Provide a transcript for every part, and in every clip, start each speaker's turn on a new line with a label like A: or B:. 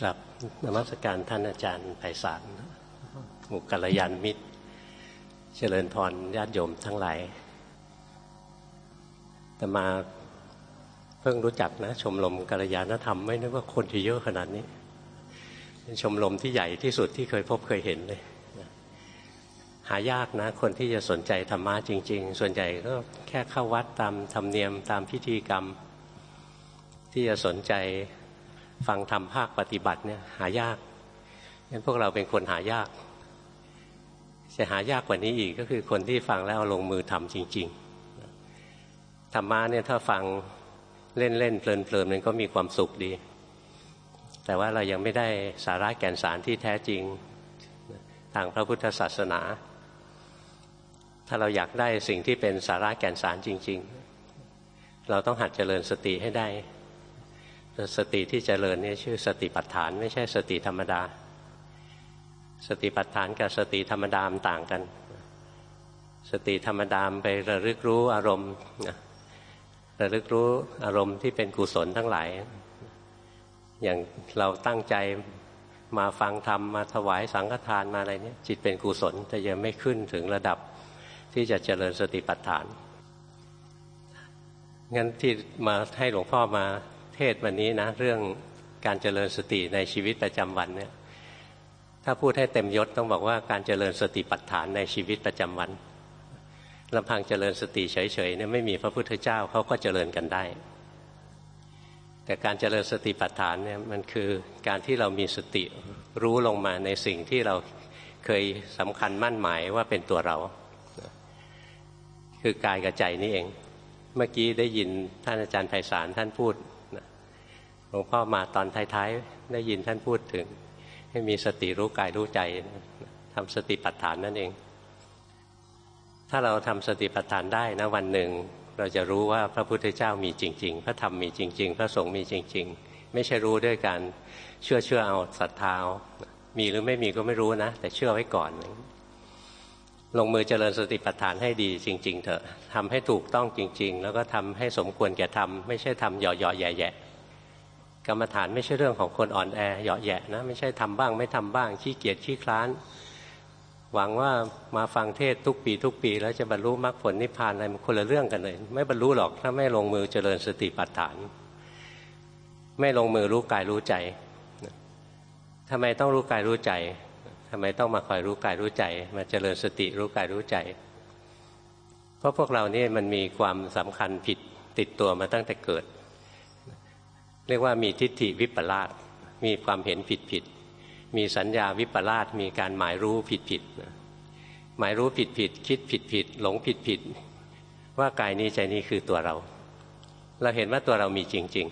A: กลับนมัสการท่านอาจารย์ไพศาลหมู่กัลยาณมิตร เจริญพรญาติโยมทั้งหลายแต่มาเพิ่งรู้จักนะ ชมรมกัลยาณธรรมไม่นึกว่าคนจะเยอะขนาดนี้ เป็นชมรมที่ใหญ่ที่สุดที่เคยพบเคยเห็นเลยหายากนะ คนที่จะสนใจธรรมะจริง ๆ ส่วนใหญ่ก็แค่เข้าวัดตามธรรมเนียมตามพิธีกรรม ที่จะสนใจ ฟังธรรมภาคปฏิบัติเนี่ยหายากงั้นพวกเราเป็นคนหายาก จะหายากกว่านี้อีกก็คือคนที่ฟังแล้วลงมือทำจริงๆธรรมะเนี่ยถ้าฟังเล่นๆเพลินๆมันก็มีความสุขดี แต่ว่าเรายังไม่ได้สาระแก่นสารที่แท้จริงทางพระพุทธศาสนา ถ้าเราอยากได้สิ่งที่เป็นสาระแก่นสารจริง ๆ เราต้องหัดเจริญสติให้ได้ สติที่เจริญนี่ชื่อสติปัฏฐาน ไม่ใช่สติธรรมดา สติปัฏฐานกับสติธรรมดามต่างกัน สติธรรมดามไประลึกรู้อารมณ์ระลึกรู้อารมณ์ที่เป็นกุศลทั้งหลาย อย่างเราตั้งใจมาฟังธรรมมาถวายสังฆทานมาอะไรเนี่ยจิตเป็นกุศลแต่ยังไม่ขึ้นถึงระดับที่จะเจริญสติปัฏฐานงั้นที่มาให้หลวงพ่อมา เทศวันนี้นะ เรื่องการเจริญสติในชีวิตประจำวันเนี่ยถ้าพูดให้เต็มยศต้องบอกว่าการเจริญสติปัฏฐานในชีวิตประจำวันลำพังเจริญสติเฉยๆเนี่ยไม่มีพระพุทธเจ้าเขาก็เจริญกันได้ แต่การเจริญสติปัฏฐานเนี่ยมันคือการที่เรามีสติรู้ลงมาในสิ่งที่เราเคยสำคัญมั่นหมายว่าเป็นตัวเรา คือกายกับใจนี่เอง เมื่อกี้ได้ยินท่านอาจารย์ไพศาลท่านพูด หลวงพ่อมาตอนท้ายๆ ได้ยินท่านพูดถึง ให้มีสติรู้กายรู้ใจทำสติปัฏฐานนั่นเอง ถ้าเราทำสติปัฏฐานได้นะวันหนึ่ง เราจะรู้ว่าพระพุทธเจ้ามีจริง ๆ พระธรรมมีจริง ๆ พระสงฆ์มีจริง ๆ ไม่ใช่รู้ด้วยการเชื่อเชื่อเอาศรัทธามีหรือไม่มีก็ไม่รู้นะ แต่เชื่อไว้ก่อน ลงมือเจริญสติปัฏฐานให้ดีจริง ๆ เถอะทำให้ถูกต้องจริง ๆ แล้วก็ทำให้สมควรแก่ทำไม่ใช่ทำหย่อๆแย่ๆ กรรมฐานไม่ใช่เรื่องของคนอ่อนแอเหยาะแยะนะไม่ใช่ทำบ้าง ไม่ทำบ้างขี้เกียจขี้คลาน หวังว่ามาฟังเทศทุกปีทุกปี แล้วจะบรรลุมรรคผลนิพพานอะไรมันคนละเรื่องกันเลย ไม่บรรลุหรอกถ้าไม่ลงมือเจริญสติปัฏฐาน ไม่ลงมือรู้กายรู้ใจทำไมต้องรู้กายรู้ใจทำไมต้องมาคอยรู้กายรู้ใจ มาเจริญสติรู้กายรู้ใจ เพราะพวกเรานี่มันมีความสำคัญผิดติดตัวมาตั้งแต่เกิด รียกว่ามีทิฏฐิวิปลาสมีความเห็นผิดผิดมีสัญญาวิปลาสมีการหมายรู้ผิดผิดหมายรู้ผิดผิดคิดผิดผิดหลงผิดผิดว่ากายนี้ใจนี้คือตัวเรา เราเห็นว่าตัวเรามีจริง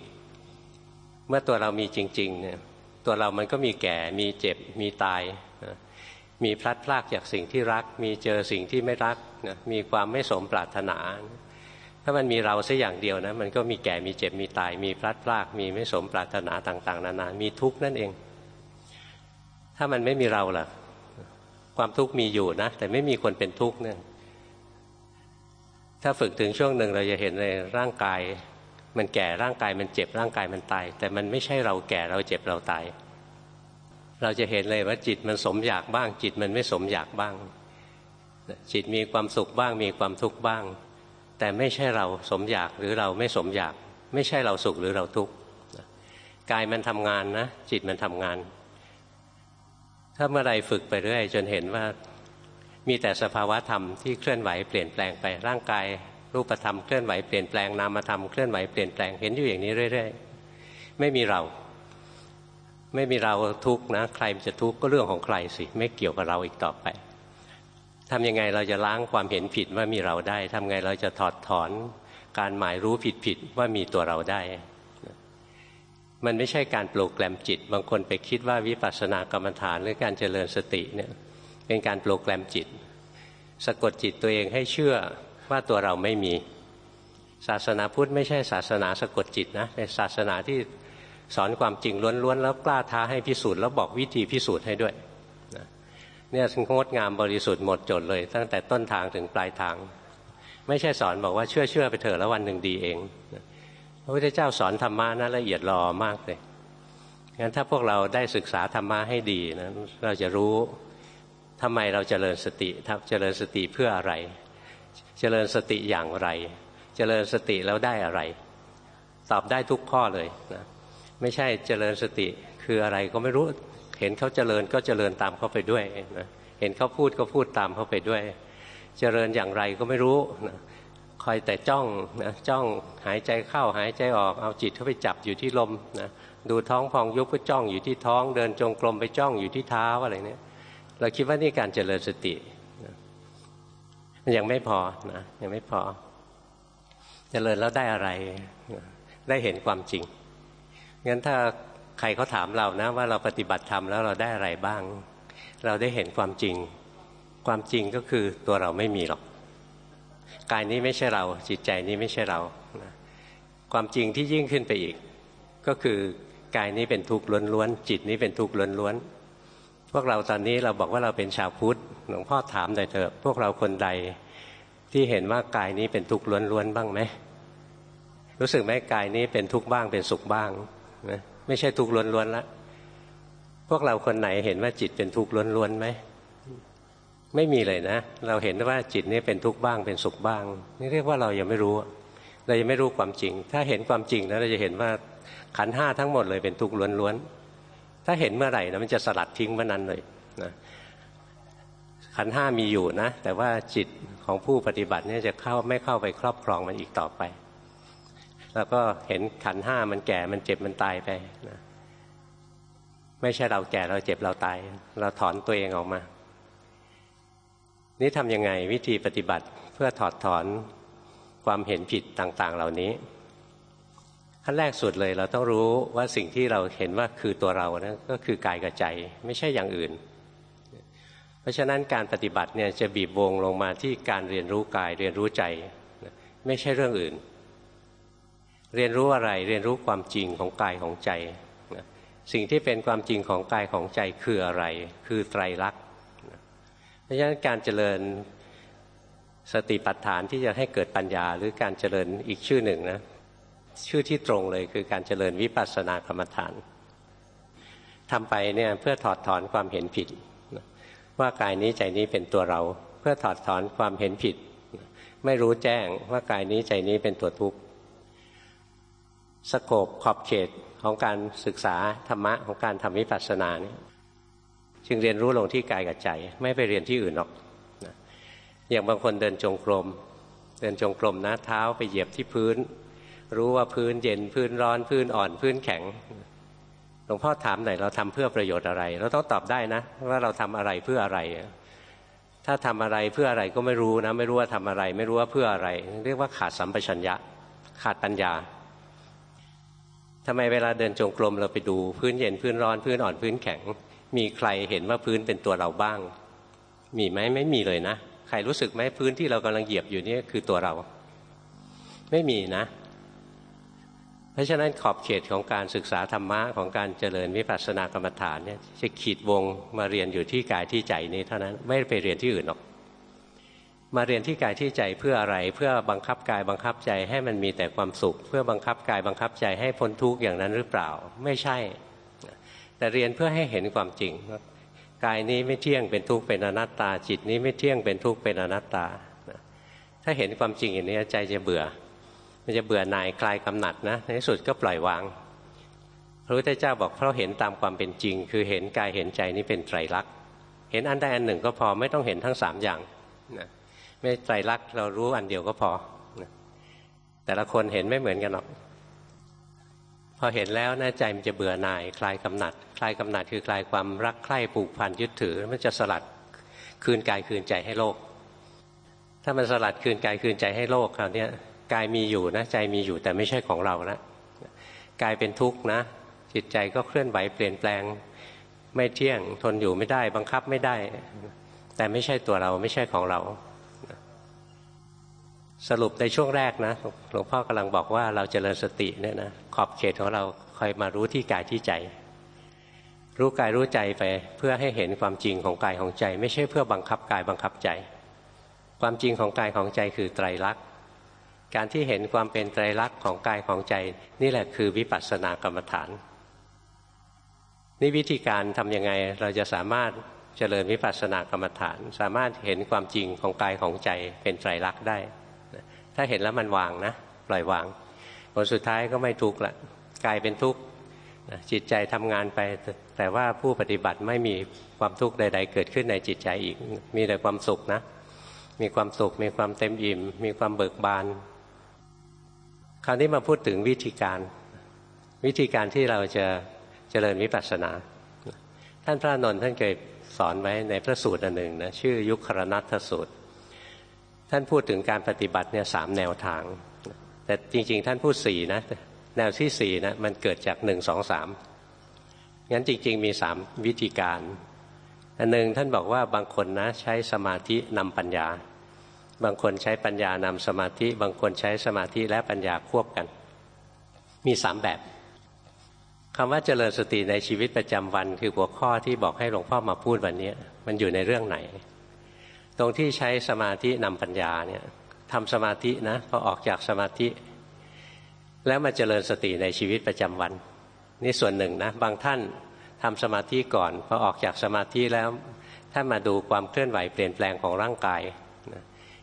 A: ๆ เมื่อตัวเรามีจริงๆเนี่ยตัวเรามันก็มีแก่ มีเจ็บ มีตายมีพลัดพรากจากสิ่งที่รัก มีเจอสิ่งที่ไม่รักมีความไม่สมปรารถนา ถ้ามันมีเราสัอย่างเดียวนะมันก็มีแก่มีเจ็บมีตาย มีพลัดพราก มีไม่สมปรารถนาต่าง ๆ นานา มีทุกข์นั่นเอง ถ้ามันไม่มีเราล่ะ ความทุกข์มีอยู่นะ แต่ไม่มีคนเป็นทุกข์เนี่ยถ้าฝึกถึงช่วงหนึ่งเราจะเห็นในร่างกาย มันแก่ร่างกายมันเจ็บร่างกายมันตาย แต่มันไม่ใช่เราแก่เราเจ็บเราตาย เราจะเห็นเลยว่าจิตมันสมอยากบ้าง จิตมันไม่สมอยากบ้าง จิตมีความสุขบ้าง มีความทุกข์บ้าง แต่ไม่ใช่เราสมอยากหรือเราไม่สมอยาก ไม่ใช่เราสุขหรือเราทุกข์กายมันทำงานนะ จิตมันทำงาน ถ้าเมื่อไรฝึกไปเรื่อยจนเห็นว่ามีแต่สภาวะธรรมที่เคลื่อนไหวเปลี่ยนแปลงไปร่างกายรูปธรรมเคลื่อนไหวเปลี่ยนแปลงนามธรรมเคลื่อนไหวเปลี่ยนแปลงเห็นอยู่อย่างนี้เรื่อยๆไม่มีเรา ไม่มีเราทุกข์นะ ใครจะทุกข์ก็เรื่องของใครสิ ไม่เกี่ยวกับเราอีกต่อไป ทำยังไงเราจะล้างความเห็นผิดว่ามีเราได้ทำไงเราจะถอดถอนการหมายรู้ผิดผิดว่ามีตัวเราได้ มันไม่ใช่การปลุกแกลมจิต บางคนไปคิดว่าวิปัสสนากรรมฐานหรือการเจริญสติเนี่ยเป็นการปลุกแกลมจิต สะกดจิตตัวเองให้เชื่อว่าตัวเราไม่มี ศาสนาพุทธไม่ใช่ศาสนาสะกดจิตนะเป็นศาสนาที่สอนความจริงล้วนๆแล้วกล้าท้าให้พิสูจน์แล้วบอกวิธีพิสูจน์ให้ด้วย เนี่ยงดงามบริสุทธิ์หมดจดเลย ตั้งแต่ต้นทางถึงปลายทาง ไม่ใช่สอนบอกว่าเชื่อเชื่อไปเถอะแล้ววันหนึ่งดีเองพระพุทธเจ้าสอนธรรมะนะละเอียดรอมากเลยงั้นถ้าพวกเราได้ศึกษาธรรมะให้ดีนะเราจะรู้ทำไมเราจเจริญสติเจริญสติเพื่ออะไรเจริญสติอย่างไรเจริญสติแล้วได้อะไร ตอบได้ทุกข้อเลยนะไม่ใช่เจริญสติคืออะไรก็ไม่รู้ เห็นเขาเจริญก็เจริญตามเขาไปด้วยนะเห็นเขาพูดก็พูดตามเขาไปด้วย เจริญอย่างไรก็ไม่รู้นะคอยแต่จ้องนะจ้องหายใจเข้าหายใจออกเอาจิตเข้าไปจับอยู่ที่ลมนะดูท้องพองยุบก็จ้องอยู่ที่ท้องเดินจงกรมไปจ้องอยู่ที่เท้าอะไรเนี่ยเราคิดว่านี่การเจริญสติมันยังไม่พอนะยังไม่พอ เจริญแล้วได้อะไร ได้เห็นความจริงงั้นถ้า ใครเขาถามเรานะ ว่าเราปฏิบัติธรรมแล้วเราได้อะไรบ้าง เราได้เห็นความจริง ความจริงก็คือตัวเราไม่มีหรอกกายนี้ไม่ใช่เราจิตใจนี้ไม่ใช่เรา ความจริงที่ยิ่งขึ้นไปอีก ก็คือกายนี้เป็นทุกข์ล้วนๆจิตนี้เป็นทุกข์ล้วนๆพวกเราตอนนี้เราบอกว่าเราเป็นชาวพุทธหลวงพ่อถามหน่อยเถอะพวกเราคนใดที่เห็นว่ากายนี้เป็นทุกข์ล้วนๆบ้างไหมรู้สึกไหมกายนี้เป็นทุกข์บ้างเป็นสุขบ้างนะ ไม่ใช่ทุกข์ล้วนๆละพวกเราคนไหนเห็นว่าจิตเป็นทุกข์ล้วนๆไหมไม่มีเลยนะ เราเห็นว่าจิตนี้เป็นทุกข์บ้างเป็นสุขบ้าง นี่เรียกว่าเรายังไม่รู้ เรายังไม่รู้ความจริง ถ้าเห็นความจริงแล้วเราจะเห็นว่าขันห้าทั้งหมดเลยเป็นทุกข์ล้วนๆถ้าเห็นเมื่อไหร่นะมันจะสลัดทิ้งเมื่อนั้นเลยนะขันห้ามีอยู่นะ แต่ว่าจิตของผู้ปฏิบัติเนี่ยจะเข้าไม่เข้าไปครอบครองมันอีกต่อไป แล้วก็เห็นขันห้ามันแก่มันเจ็บมันตายไปนะไม่ใช่เราแก่เราเจ็บเราตาย เราถอนตัวเองออกมา นี่ทำยังไงวิธีปฏิบัติเพื่อถอดถอนความเห็นผิดต่างๆ เหล่านี้ขั้นแรกสุดเลยเราต้องรู้ว่าสิ่งที่เราเห็นว่าคือตัวเรานะก็คือกายกับใจไม่ใช่อย่างอื่น เพราะฉะนั้นการปฏิบัติเนี่ยจะบีบวงลงมาที่การเรียนรู้กายเรียนรู้ใจ ไม่ใช่เรื่องอื่น เรียนรู้อะไรเรียนรู้ความจริงของกายของใจสิ่งที่เป็นความจริงของกายของใจคืออะไร คือไตรลักษณ์เพราะฉะนั้นการเจริญสติปัฏฐานที่จะให้เกิดปัญญา หรือการเจริญอีกชื่อหนึ่งนะชื่อที่ตรงเลยคือการเจริญวิปัสสนากรรมฐานทำไปเนี่ยเพื่อถอดถอนความเห็นผิด ว่ากายนี้ใจนี้เป็นตัวเรา เพื่อถอดถอนความเห็นผิด ไม่รู้แจ้งว่ากายนี้ใจนี้เป็นตัวทุกข์ สโกบขอบเขตของการศึกษาธรรมะของการทำวิปัสสนาเนี่ยจึงเรียนรู้ลงที่กายกับใจ ไม่ไปเรียนที่อื่นหรอกนะอย่างบางคนเดินจงกรม เดินจงกรมนะเท้าไปเหยียบที่พื้น รู้ว่าพื้นเย็นพื้นร้อนพื้นอ่อนพื้นแข็งหลวงพ่อถามหน่อยเราทำเพื่อประโยชน์อะไร เราต้องตอบได้นะ ว่าเราทำอะไรเพื่ออะไร ถ้าทำอะไรเพื่ออะไรก็ไม่รู้นะ ไม่รู้ว่าทำอะไร ไม่รู้ว่าเพื่ออะไร เรียกว่าขาดสัมปชัญญะ ขาดปัญญา ทำไมเวลาเดินจงกรมเราไปดูพื้นเย็นพื้นร้อนพื้นอ่อนพื้นแข็ง มีใครเห็นว่าพื้นเป็นตัวเราบ้าง มีไหมไม่มีเลยนะใครรู้สึกไหมพื้นที่เรากำลังเหยียบอยู่นี่คือตัวเรา ไม่มีนะ เพราะฉะนั้นขอบเขตของการศึกษาธรรมะของการเจริญวิปัสสนากรรมฐานเนี่ยจะขีดวงมาเรียนอยู่ที่กายที่ใจนี้เท่านั้นไม่ไปเรียนที่อื่นหรอก มาเรียนที่กายที่ใจเพื่ออะไร เพื่อบังคับกายบังคับใจให้มันมีแต่ความสุข เพื่อบังคับกายบังคับใจให้พ้นทุกข์อย่างนั้นหรือเปล่า ไม่ใช่ แต่เรียนเพื่อให้เห็นความจริงกายนี้ไม่เที่ยงเป็นทุกข์เป็นอนัตตา จิตนี้ไม่เที่ยงเป็นทุกข์เป็นอนัตตา ถ้าเห็นความจริงอย่างนี้ใจจะเบื่อ มันจะเบื่อหน่ายคลายกำหนัดนะในที่สุดก็ปล่อยวางพระพุทธเจ้าบอกเพราะเห็นตามความเป็นจริง คือเห็นกายเห็นใจนี้เป็นไตรลักษณ์เห็นอันใดอันหนึ่งก็พอไม่ต้องเห็นทั้งสามอย่างนะ ไม่ไตรลักษณ์เรารู้อันเดียวก็พอ แต่ละคนเห็นไม่เหมือนกันหรอก พอเห็นแล้วนะใจมันจะเบื่อหน่าย คลายกำหนัด คลายกำหนัดคือคลายความรักใคร่ผูกพันยึดถือ มันจะสลัดคืนกายคืนใจให้โลก ถ้ามันสลัดคืนกายคืนใจให้โลกคราวนี้กายมีอยู่นะใจมีอยู่แต่ไม่ใช่ของเราแล้วกายเป็นทุกข์นะ จิตใจก็เคลื่อนไหวเปลี่ยนแปลงไม่เที่ยงทนอยู่ไม่ได้ บังคับไม่ได้ แต่ไม่ใช่ตัวเราไม่ใช่ของเรา สรุปในช่วงแรกนะหลวงพ่อกำลังบอกว่าเราจเจริญสติเนี่ยนะขอบเขตของเราคอยมารู้ที่กายที่ใจ รู้กายรู้ใจไปเพื่อให้เห็นความจริงของกายของใจ ไม่ใช่เพื่อบังคับกายบังคับใจ ความจริงของกายของใจคือไตรลักษณ์การที่เห็นความเป็นไตรลักษณ์ของกายของใจ นี่แหละคือวิปัสสนากรรมฐานนี่วิธีการทำยังไงเราจะสามารถเจริญวิปัสสนากรรมฐาน สามารถเห็นความจริงของกายของใจเป็นไตรลักษณ์ได้ ถ้าเห็นแล้วมันวางนะปล่อยวางผลสุดท้ายก็ไม่ทุกข์ละกลายเป็นทุกข์จิตใจทำงานไป แต่ว่าผู้ปฏิบัติไม่มีความทุกข์ใด ๆ เกิดขึ้นในจิตใจอีก มีแต่ความสุขนะ มีความสุข มีความเต็มอิ่ม มีความเบิกบาน คราวนี้มาพูดถึงวิธีการ วิธีการที่เราจะเจริญวิปัสสนา ท่านพระนนท์ท่านเคยสอนไว้ในพระสูตรอันหนึ่งนะชื่อยุครนัตสูตร ท่านพูดถึงการปฏิบัติเนี่ยสามแนวทาง แต่จริง ๆ ท่านพูดสี่นะแนวที่สี่นะมันเกิดจากหนึ่งสองสามงั้นจริง ๆ มีสามวิธีการอันหนึ่งท่านบอกว่าบางคนนะใช้สมาธินำปัญญา บางคนใช้ปัญญานำสมาธิ บางคนใช้สมาธิและปัญญาควบกัน มีสามแบบคำว่าเจริญสติในชีวิตประจำวัน คือหัวข้อที่บอกให้หลวงพ่อมาพูดวันนี้ มันอยู่ในเรื่องไหน ตรงที่ใช้สมาธินำปัญญาเนี่ยทำสมาธินะพอออกจากสมาธิ แล้วมาเจริญสติในชีวิตประจำวัน นี่ส่วนหนึ่งนะ บางท่านทำสมาธิก่อน พอออกจากสมาธิแล้วท่านมาดูความเคลื่อนไหวเปลี่ยนแปลงของร่างกาย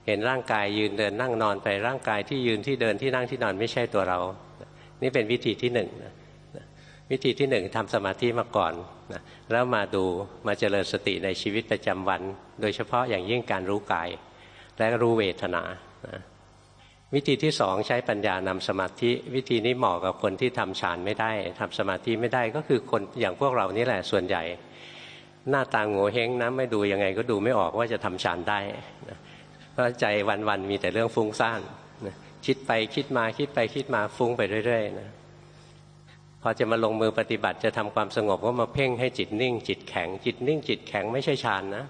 A: เห็นร่างกายยืนเดินนั่งนอนไปร่างกายที่ยืนที่เดินที่นั่งที่นอนไม่ใช่ตัวเรา นี่เป็นวิธีที่หนึ่ง วิธีที่หนึ่งทำสมาธิมาก่อนนะแล้วมาดูมาเจริญสติในชีวิตประจำวัน โดยเฉพาะอย่างยิ่งการรู้กาย และรู้เวทนานะวิธีที่สองใช้ปัญญานำสมาธิ วิธีนี้เหมาะกับคนที่ทำฌานไม่ได้ทำสมาธิไม่ได้ก็คือคนอย่างพวกเรานี่แหละส่วนใหญ่ หน้าตาโง่เฮงนะไม่ดูยังไงก็ดูไม่ออกว่าจะทำฌานได้เพราะใจวันๆมีแต่เรื่องฟุ้งซ่านคิดไปคิดมาคิดไปคิดมาฟุ้งไปเรื่อยๆนะ พอจะมาลงมือปฏิบัติจะทำความสงบก็มาเพ่งให้จิตนิ่ง จิตแข็ง จิตนิ่ง จิตแข็งไม่ใช่ฌานนะ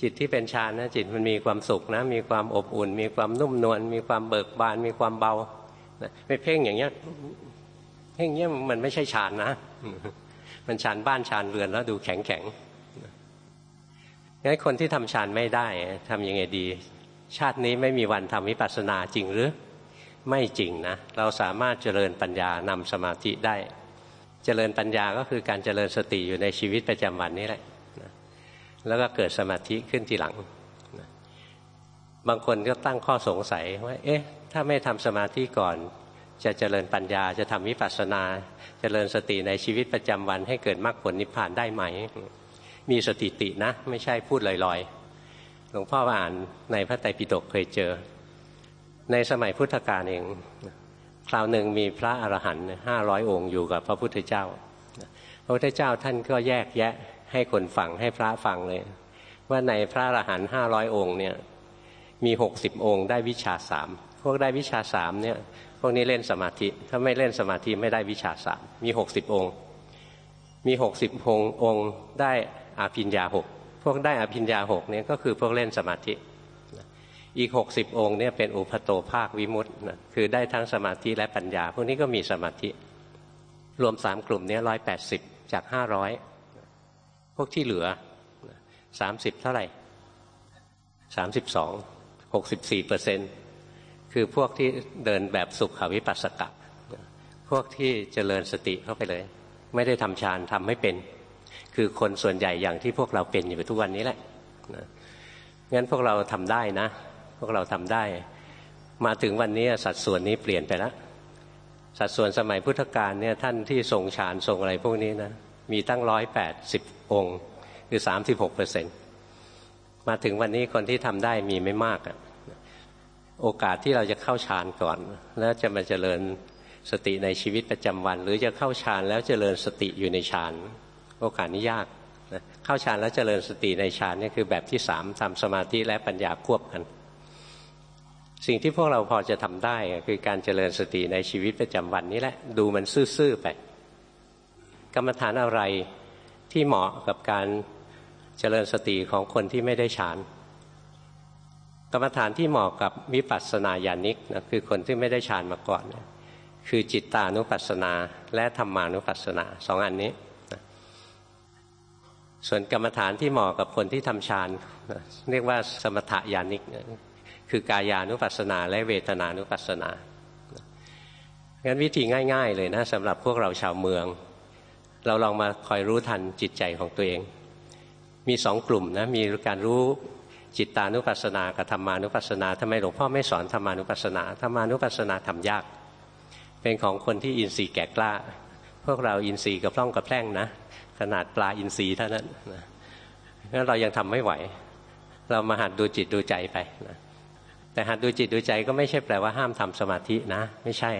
A: จิตที่เป็นฌานนะ จิตมันมีความสุขนะ มีความอบอุ่น มีความนุ่มนวลมีความเบิกบาน มีความเบาไม่เพ่งอย่างเงี้ยเพ่งเงี้ยมันไม่ใช่ฌานนะ มันฌานบ้านฌานเรือนแล้วดูแข็งแข็งงั้นคนที่ทำฌานไม่ได้ทำยังไงดี ชาตินี้ไม่มีวันทำวิปัสสนาจริงหรือ ไม่จริงนะ เราสามารถเจริญปัญญานำสมาธิได้ เจริญปัญญาก็คือการเจริญสติอยู่ในชีวิตประจำวันนี้แหละแล้วก็เกิดสมาธิขึ้นทีหลัง บางคนก็ตั้งข้อสงสัยว่า เอ๊ะ ถ้าไม่ทำสมาธิก่อน จะเจริญปัญญา จะทำวิปัสสนา เจริญสติในชีวิตประจำวัน ให้เกิดมรรคผลนิพพานได้ไหม มีสติตินะ ไม่ใช่พูดลอยๆ หลวงพ่ออ่านในพระไตรปิฎกเคยเจอ ในสมัยพุทธกาลเอง คราวหนึ่งมีพระอรหันต์ห้าร้อยองค์อยู่กับพระพุทธเจ้า พระพุทธเจ้าท่านก็แยกแยะให้คนฟังให้พระฟังเลย ว่าในพระอรหันต์ห้าร้อยองค์เนี่ยมีหกสิบองค์ได้วิชาสามพวกได้วิชาสามเนี่ยพวกนี้เล่นสมาธิ ถ้าไม่เล่นสมาธิไม่ได้วิชาสามมีหกสิบองค์ มีหกสิบองค์องค์ได้อาภิญญาหกพวกได้อภิญญาหกเนี่ยก็คือพวกเล่นสมาธิ อีกหกสิบองค์เนี่ยเป็นอุปโตภาควิมุตต์คือได้ทั้งสมาธิและปัญญา พวกนี้ก็มีสมาธิ รวมสามกลุ่มนี้ร้อยแปดสิบจากห้าร้อยพวกที่เหลือสามสิบเท่าไหร่สามสิบสองหกสิบสี่เปอร์เซ็นคือพวกที่เดินแบบสุขวิปัสสกะพวกที่เจริญสติเข้าไปเลย ไม่ได้ทำฌานทำไม่เป็น คือคนส่วนใหญ่อย่างที่พวกเราเป็นอยู่ทุกวันนี้แหละงั้นพวกเราทำได้นะ พวกเราทำได้ มาถึงวันนี้สัดส่วนนี้เปลี่ยนไปแล้วสัดส่วนสมัยพุทธกาลเนี่ยท่านที่ทรงฌานทรงอะไรพวกนี้นะมีตั้งร้อยแปดสิบองค์คือสามสิบหกเปอร์เซ็นต์มาถึงวันนี้คนที่ทำได้มีไม่มากอะโอกาสที่เราจะเข้าฌานก่อน แล้วจะมาเจริญสติในชีวิตประจำวัน หรือจะเข้าฌานแล้วเจริญสติอยู่ในฌานโอกาสนี้ยากนะเข้าฌานแล้วเจริญสติในฌานนี่คือแบบที่สามทำสมาธิและปัญญาควบกัน สิ่งที่พวกเราพอจะทำได้คือการเจริญสติในชีวิตประจำวันนี้แหละ ดูมันซื่อๆไป กรรมฐานอะไรที่เหมาะกับการเจริญสติของคนที่ไม่ได้ฌาน กรรมฐานที่เหมาะกับวิปัสสนาญาณิกนะคือคนที่ไม่ได้ฌานมาก่อนนะคือจิตตานุปัสสนาและธรรมานุปัสสนาสองอันนี้นะส่วนกรรมฐานที่เหมาะกับคนที่ทำฌานเรียกว่าสมถญาณิกนะ คือกายานุปัสสนา และเวทนานุปัสสนางั้นวิธีง่าย ๆ เลยนะสำหรับพวกเราชาวเมือง เราลองมาคอยรู้ทันจิตใจของตัวเอง มีสองกลุ่มนะมีการรู้จิตตานุปัสสนากับธรรมานุปัสสนาทำไมหลวงพ่อไม่สอนธรรมานุปัสสนาธรรมานุปัสสนาทำยาก เป็นของคนที่อินทรีย์แก่กล้า พวกเราอินทรีย์กับร่องกับแพร่งนะ ขนาดปลาอินทรีย์เท่านั้นนะงั้นเรายังทำไม่ไหว เรามาหัดดูจิตดูใจไปนะ แต่หัดดูจิตดูใจก็ไม่ใช่แปลว่าห้ามทำสมาธินะ ไม่ใช่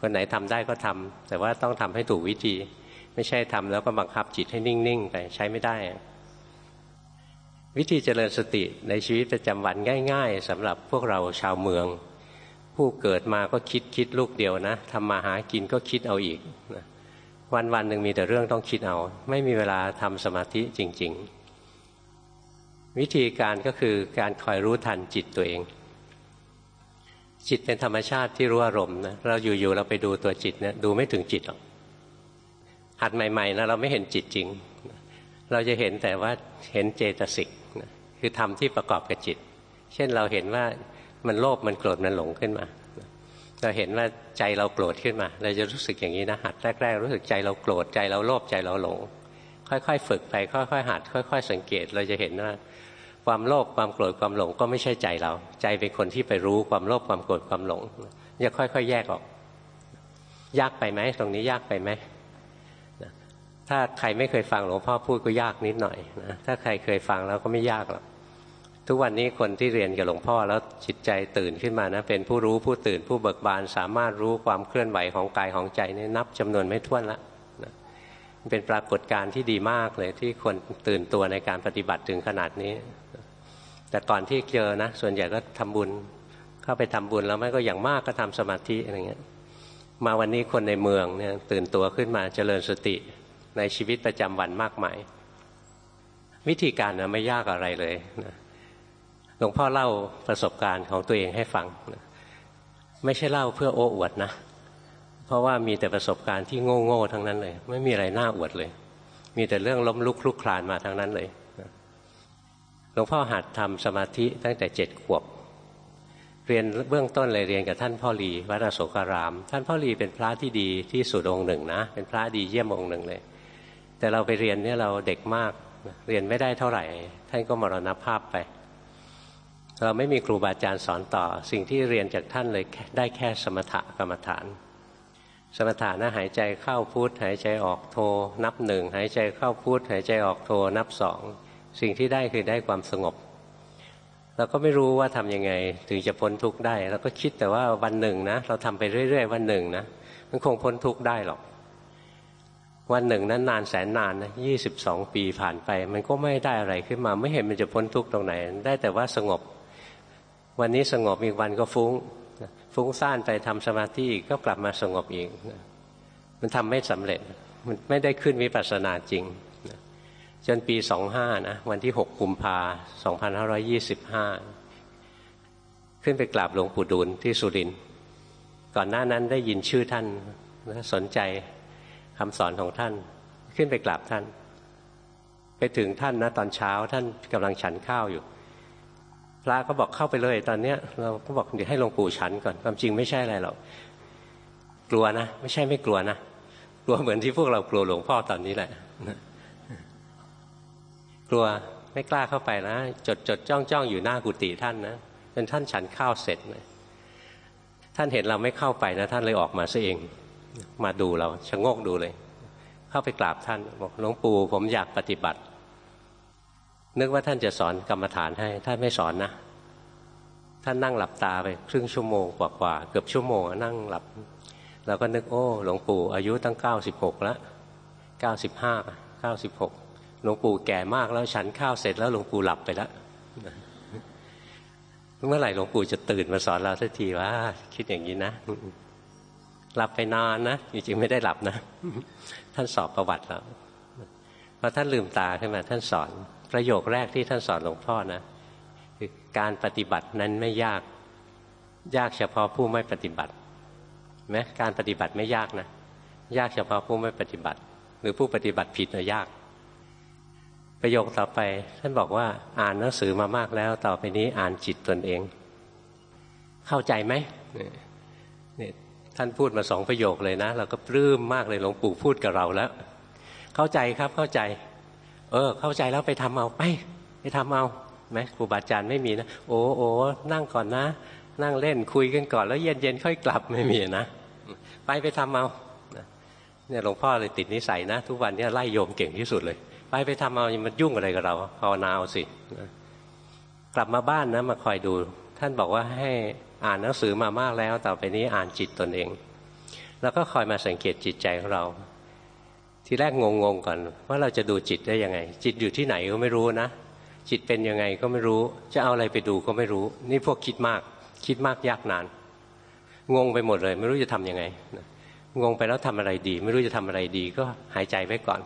A: คนไหนทำได้ก็ทำแต่ว่าต้องทำให้ถูกวิธี ไม่ใช่ทำแล้วก็บังคับจิตให้นิ่งๆไปใช้ไม่ได้ วิธีเจริญสติในชีวิตประจำวันง่าย ๆสำหรับพวกเราชาวเมือง ผู้เกิดมาก็คิดคิดลูกเดียวนะทำมาหากินก็คิดเอาอีกวันวันหนึ่งมีแต่เรื่องต้องคิดเอา ไม่มีเวลาทำสมาธิจริง ๆ วิธีการก็คือการคอยรู้ทันจิตตัวเอง จิตเป็นธรรมชาติที่รู้อารมณ์นะเราอยู่ๆเราไปดูตัวจิตเนี่ยดูไม่ถึงจิตหรอกหัดใหม่ๆนะเราไม่เห็นจิตจริง เราจะเห็นแต่ว่าเห็นเจตสิกคือธรรมที่ประกอบกับจิต เช่นเราเห็นว่ามันโลภมันโกรธมันหลงขึ้นมา เราเห็นว่าใจเราโกรธขึ้นมา เราจะรู้สึกอย่างนี้นะหัดแรกๆรู้สึกใจเราโกรธใจเราโลภใจเราหลง ค่อยๆ ฝึกไปค่อยๆหัด ค่อย ๆ สังเกตเราจะเห็นว่า ความโลภความโกรธความหลงก็ไม่ใช่ใจเรา ใจเป็นคนที่ไปรู้ความโลภความโกรธความหลงจะค่อยๆ แยกออก ยากไปไหมตรงนี้ยากไปไหมถ้าใครไม่เคยฟังหลวงพ่อพูดก็ยากนิดหน่อยนะถ้าใครเคยฟังแล้วก็ไม่ยากหรอกทุกวันนี้คนที่เรียนกับหลวงพ่อแล้วจิตใจตื่นขึ้นมานะเป็นผู้รู้ผู้ตื่นผู้เบิกบาน สามารถรู้ความเคลื่อนไหวของกายของใจนี่นับจำนวนไม่ถ้วนละนะเป็นปรากฏการณ์ที่ดีมากเลยที่คนตื่นตัวในการปฏิบัติถึงขนาดนี้ แต่ก่อนที่เจอนะ ส่วนใหญ่ก็ทำบุญ เข้าไปทำบุญแล้วไม่ก็อย่างมากก็ทำสมาธิอะไรเงี้ย มาวันนี้คนในเมืองเนี่ยตื่นตัวขึ้นมาเจริญสติในชีวิตประจำวันมากมาย วิธีการนะไม่ยากอะไรเลยนะหลวงพ่อเล่าประสบการณ์ของตัวเองให้ฟังนะไม่ใช่เล่าเพื่อโอ้อวดนะ เพราะว่ามีแต่ประสบการณ์ที่โง่ๆทั้งนั้นเลย ไม่มีอะไรน่าอวดเลย มีแต่เรื่องล้มลุกคลุกคลานมาทั้งนั้นเลย หลวงพ่อหัดทำสมาธิตั้งแต่เจ็ดขวบ เรียนเบื้องต้นเลยเรียนกับท่านพ่อรีวัดอโศการาม ท่านพ่อรีเป็นพระที่ดีที่สุดองค์หนึ่งนะ เป็นพระดีเยี่ยมองค์หนึ่งเลย แต่เราไปเรียนเนี่ยเราเด็กมากเรียนไม่ได้เท่าไหร่ ท่านก็มรณภาพไป เราไม่มีครูบาอาจารย์สอนต่อ สิ่งที่เรียนจากท่านเลยได้แค่สมถกรรมฐาน สมถะนะหายใจเข้าพุทหายใจออกโทนับหนึ่งหายใจเข้าพุทหายใจออกโทนับสอง สิ่งที่ได้คือได้ความสงบเราก็ไม่รู้ว่าทํำยังไงถึงจะพ้นทุกข์ได้เราก็คิดแต่ว่าวันหนึ่งนะเราทำไปเรื่อย ๆ วันหนึ่งนะมันคงพ้นทุกข์ได้หรอก วันหนึ่งนั้นนานแสนนานนะยี่สิบสองปีผ่านไป มันก็ไม่ได้อะไรขึ้นมา ไม่เห็นมันจะพ้นทุกข์ตรงไหน ได้แต่ว่าสงบ วันนี้สงบอีกวันก็ฟุง้ง ฟุ้งซ่านไปทำสมาธิอีกก็กลับมาสงบอีกมันทำไม่สำเร็จ มันไม่ได้ขึ้นวิปัสสนาจริง จนปีสองห้านะวันที่หกกุมภาสองพันห้าร้อยี่สิบห้าขึ้นไปกราบหลวงปู่ดูลที่สุรินทร์ก่อนหน้านั้นได้ยินชื่อท่านสนใจคำสอนของท่าน ขึ้นไปกราบท่าน ไปถึงท่านนะตอนเช้าท่านกำลังฉันข้าวอยู่ พระก็บอกเข้าไปเลยตอนเนี้ย เราก็บอกเดี๋ยวให้หลวงปู่ฉันก่อนความจริงไม่ใช่อะไรหรอกกลัวนะ ไม่ใช่ไม่กลัวนะกลัวเหมือนที่พวกเรากลัวหลวงพ่อตอนนี้แหละ กลัวไม่กล้าเข้าไปนะ จดจดจ้องจ้องอยู่หน้ากุฏิท่านนะจนท่านฉันข้าวเสร็จเลยท่านเห็นเราไม่เข้าไปนะ ท่านเลยออกมาซะเอง มาดูเราชะโงกดูเลย เข้าไปกราบท่านบอกหลวงปู่ผมอยากปฏิบัติ นึกว่าท่านจะสอนกรรมฐานให้ ท่านไม่สอนนะท่านนั่งหลับตาไปครึ่งชั่วโมงกว่าๆเกือบชั่วโมงนั่งหลับเราก็นึกโอ้ หลวงปู่อายุตั้งเก้าสิบหกแล้วเก้าสิบห้าเก้าสิบหก หลวงปู่แก่มากแล้วฉันข้าวเสร็จแล้วหลวงปู่หลับไปแล้วเมื่อไหร่หลวงปู่จะตื่นมาสอนเราสักทีว่า คิดอย่างนี้นะหลับไปนานนะจริงๆไม่ได้หลับนะ ท่านสอบประวัติแล้วพอท่านลืมตาขึ้นมา ท่านสอนประโยคแรกที่ท่านสอนหลวงพ่อนะคือการปฏิบัตินั้นไม่ยาก ยากเฉพาะผู้ไม่ปฏิบัติไหมการปฏิบัติไม่ยากนะ ยากเฉพาะผู้ไม่ปฏิบัติ หรือผู้ปฏิบัติผิดนะยาก ประโยคต่อไป ท่านบอกว่าอ่านหนังสือมามากแล้ว ต่อไปนี้อ่านจิตตนเอง เข้าใจไหมเนี่ยท่านพูดมาสองประโยคเลยนะ เราก็ปลื้มมากเลยหลวงปู่พูดกับเราแล้ว เข้าใจครับเข้าใจ เออ เข้าใจแล้วไปทำเอาไปไปทำเอาไหมครูบาอาจารย์ไม่มีนะโอ้โอ้นั่งก่อนนะ นั่งเล่นคุยกันก่อนแล้วเย็นเย็นค่อยกลับไม่มีนะไปไปทำเอาเนี่ยหลวงพ่อเลยติดนิสัยนะ ทุกวันนี้ไล่โยมเก่งที่สุดเลย ไปไปทำเอามันยุ่งอะไรกับเราภาวนาเอาสิกลับมาบ้านนะมาคอยดู ท่านบอกว่าให้อ่านหนังสือมามากแล้ว ต่อไปนี้อ่านจิตตนเอง แล้วก็คอยมาสังเกตจิตใจของเรา ทีแรกงงๆก่อน ว่าเราจะดูจิตได้ยังไง จิตอยู่ที่ไหนก็ไม่รู้นะจิตเป็นยังไงก็ไม่รู้ จะเอาอะไรไปดูก็ไม่รู้ นี่พวกคิดมาก คิดมากยากนาน งงไปหมดเลย ไม่รู้จะทํำยังไงงงไปแล้วทำอะไรดี ไม่รู้จะทำอะไรดี ก็หายใจไว้ก่อน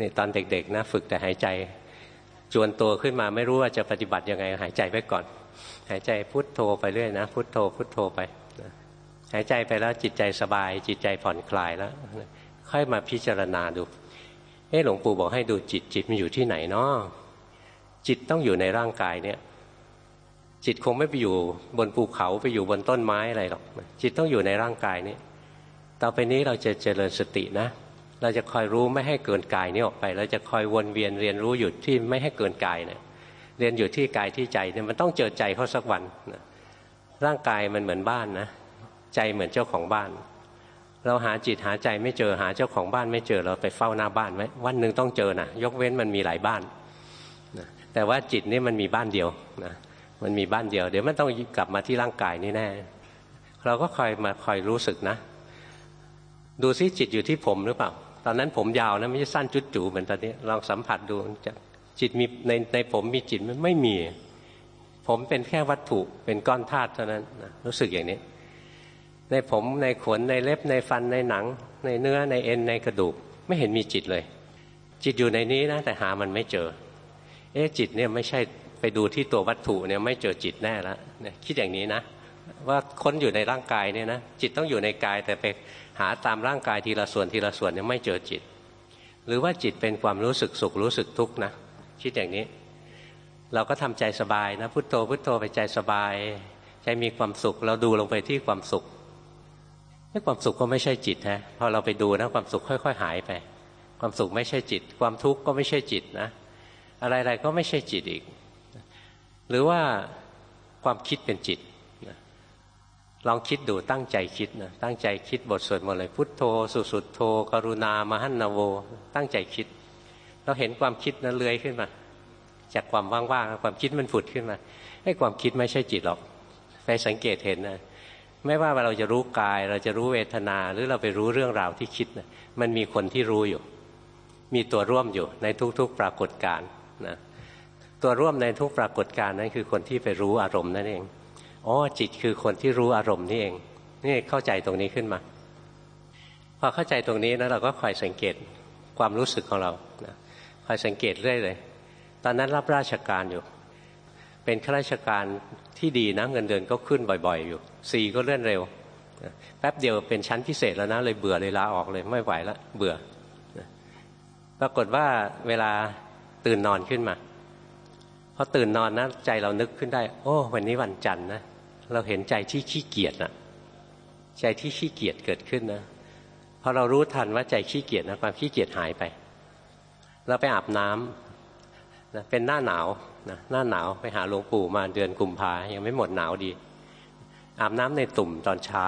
A: นี่ตอนเด็กๆนะฝึกแต่หายใจ จวนตัวขึ้นมาไม่รู้ว่าจะปฏิบัติยังไงหายใจไว้ก่อน หายใจพุทโธไปเรื่อยนะพุทโธพุทโธไปหายใจไปแล้วจิตใจสบาย จิตใจผ่อนคลายแล้ว ค่อยมาพิจารณาดูเอ้หลวงปู่บอกให้ดูจิตจิตมันอยู่ที่ไหนเนาะจิตต้องอยู่ในร่างกายเนี่ยจิตคงไม่ไปอยู่บนภูเขาไปอยู่บนต้นไม้อะไรหรอก จิตต้องอยู่ในร่างกายนี้ต่อไปนี้เราจะเจริญสตินะ เราจะคอยรู้ไม่ให้เกินกายนี้ออกไป เราจะคอยวนเวียนเรียนรู้หยุดที่ไม่ให้เกินกายเนะี่ยเรียนอยู่ที่กายที่ใจเนี่ยมันต้องเจอใจเขาสักวันนะร่างกายมันเหมือนบ้านนะใจเหมือนเจ้าของบ้าน เราหาจิตหาใจไม่เจอหาเจ้าของบ้านไม่เจอเราไปเฝ้าหน้าบ้านไหมวันหนึ่งต้องเจอนะยกเว้นมันมีหลายบ้านนะแต่ว่าจิตนี่มันมีบ้านเดียวนะมันมีบ้านเดียว เดี๋ยวมันต้องกลับมาที่ร่างกายนี่แน่ เราก็คอยมาคอยรู้สึกนะ ดูซิจิตอยู่ที่ผมหรือเปล่า อนนั้นผมยาวนะไม่ใช่สั้นจุดจูเหมือนตอนนี้ลองสัมผัสดูจะจิตมีในในผมมีจิตมันไม่มี ผมเป็นแค่วัตถุเป็นก้อนธาตุเท่านั้นนะรู้สึกอย่างนี้ ในผมในขนในเล็บในฟันในหนัง ในเนื้อในเอ็นในกระดูก ไม่เห็นมีจิตเลย จิตอยู่ในนี้นะแต่หามันไม่เจอ เอ๊ะจิตเนี่ยไม่ใช่ไปดูที่ตัววัตถุเนี่ยไม่เจอจิตแน่แล้วเนี่ยคิดอย่างนี้นะว่าค้นอยู่ในร่างกายเนี่ยนะจิตต้องอยู่ในกายแต่ไป หาตามร่างกายทีละส่วนทีละส่วนเนี่ยไม่เจอจิต หรือว่าจิตเป็นความรู้สึกสุขรู้สึกทุกข์นะคิดอย่างนี้ เราก็ทำใจสบายนะพุโทโธพุโทโธไปใจสบาย ใจมีความสุข เราดูลงไปที่ความสุขนี่ความสุขก็ไม่ใช่จิตฮะพอเราไปดูนะความสุขค่อย ๆ หายไป ความสุขไม่ใช่จิต ความทุกข์ก็ไม่ใช่จิตนะ อะไรๆก็ไม่ใช่จิตอีก หรือว่าความคิดเป็นจิต ลองคิดดูตั้งใจคิดนะตั้งใจคิดบทสวดมนต์เลยพุทโธ สุสุดโธ กรุณามหันนาโว ตั้งใจคิด เราเห็นความคิดนั้นเลื้อยขึ้นมา จากความว่างๆความคิดมันผุดขึ้นมาให้ความคิดไม่ใช่จิตหรอกไปสังเกตเห็นนะไม่ว่าเราจะรู้กาย เราจะรู้เวทนาหรือเราไปรู้เรื่องราวที่คิดนะมันมีคนที่รู้อยู่ มีตัวร่วมอยู่ในทุกๆปรากฏการณ์นะตัวร่วมในทุกปรากฏการณ์นั้นคือคนที่ไปรู้อารมณ์นั่นเอง อ๋อจิตคือคนที่รู้อารมณ์นี่เองนี่เข้าใจตรงนี้ขึ้นมาพอเข้าใจตรงนี้นะเราก็คอยสังเกตความรู้สึกของเรานะคอยสังเกตเรื่อยเลย ตอนนั้นรับราชการอยู่ เป็นข้าราชการที่ดีนะเงินเดือนก็ขึ้นบ่อยๆ อยู่สี่ก็เลื่อนเร็วแป๊บเดียวเป็นชั้นพิเศษแล้วนะเลยเบื่อเลยลาออกเลยไม่ไหวแล้วเบื่อปรากฏว่าเวลาตื่นนอนขึ้นมาพอตื่นนอนนะใจเรานึกขึ้นได้ โอ้ วันนี้วันจันทร์นะ เราเห็นใจที่ขี้เกียจนะใจที่ขี้เกียจเกิดขึ้นนะพอเรารู้ทันว่าใจขี้เกียจนะความขี้เกียจหายไป เราไปอาบน้ำนะเป็นหน้าหนาวนะหน้าหนาวไปหาหลวงปู่มาเดือนกุมภายังไม่หมดหนาวดี อาบน้ำในตุ่มตอนเช้า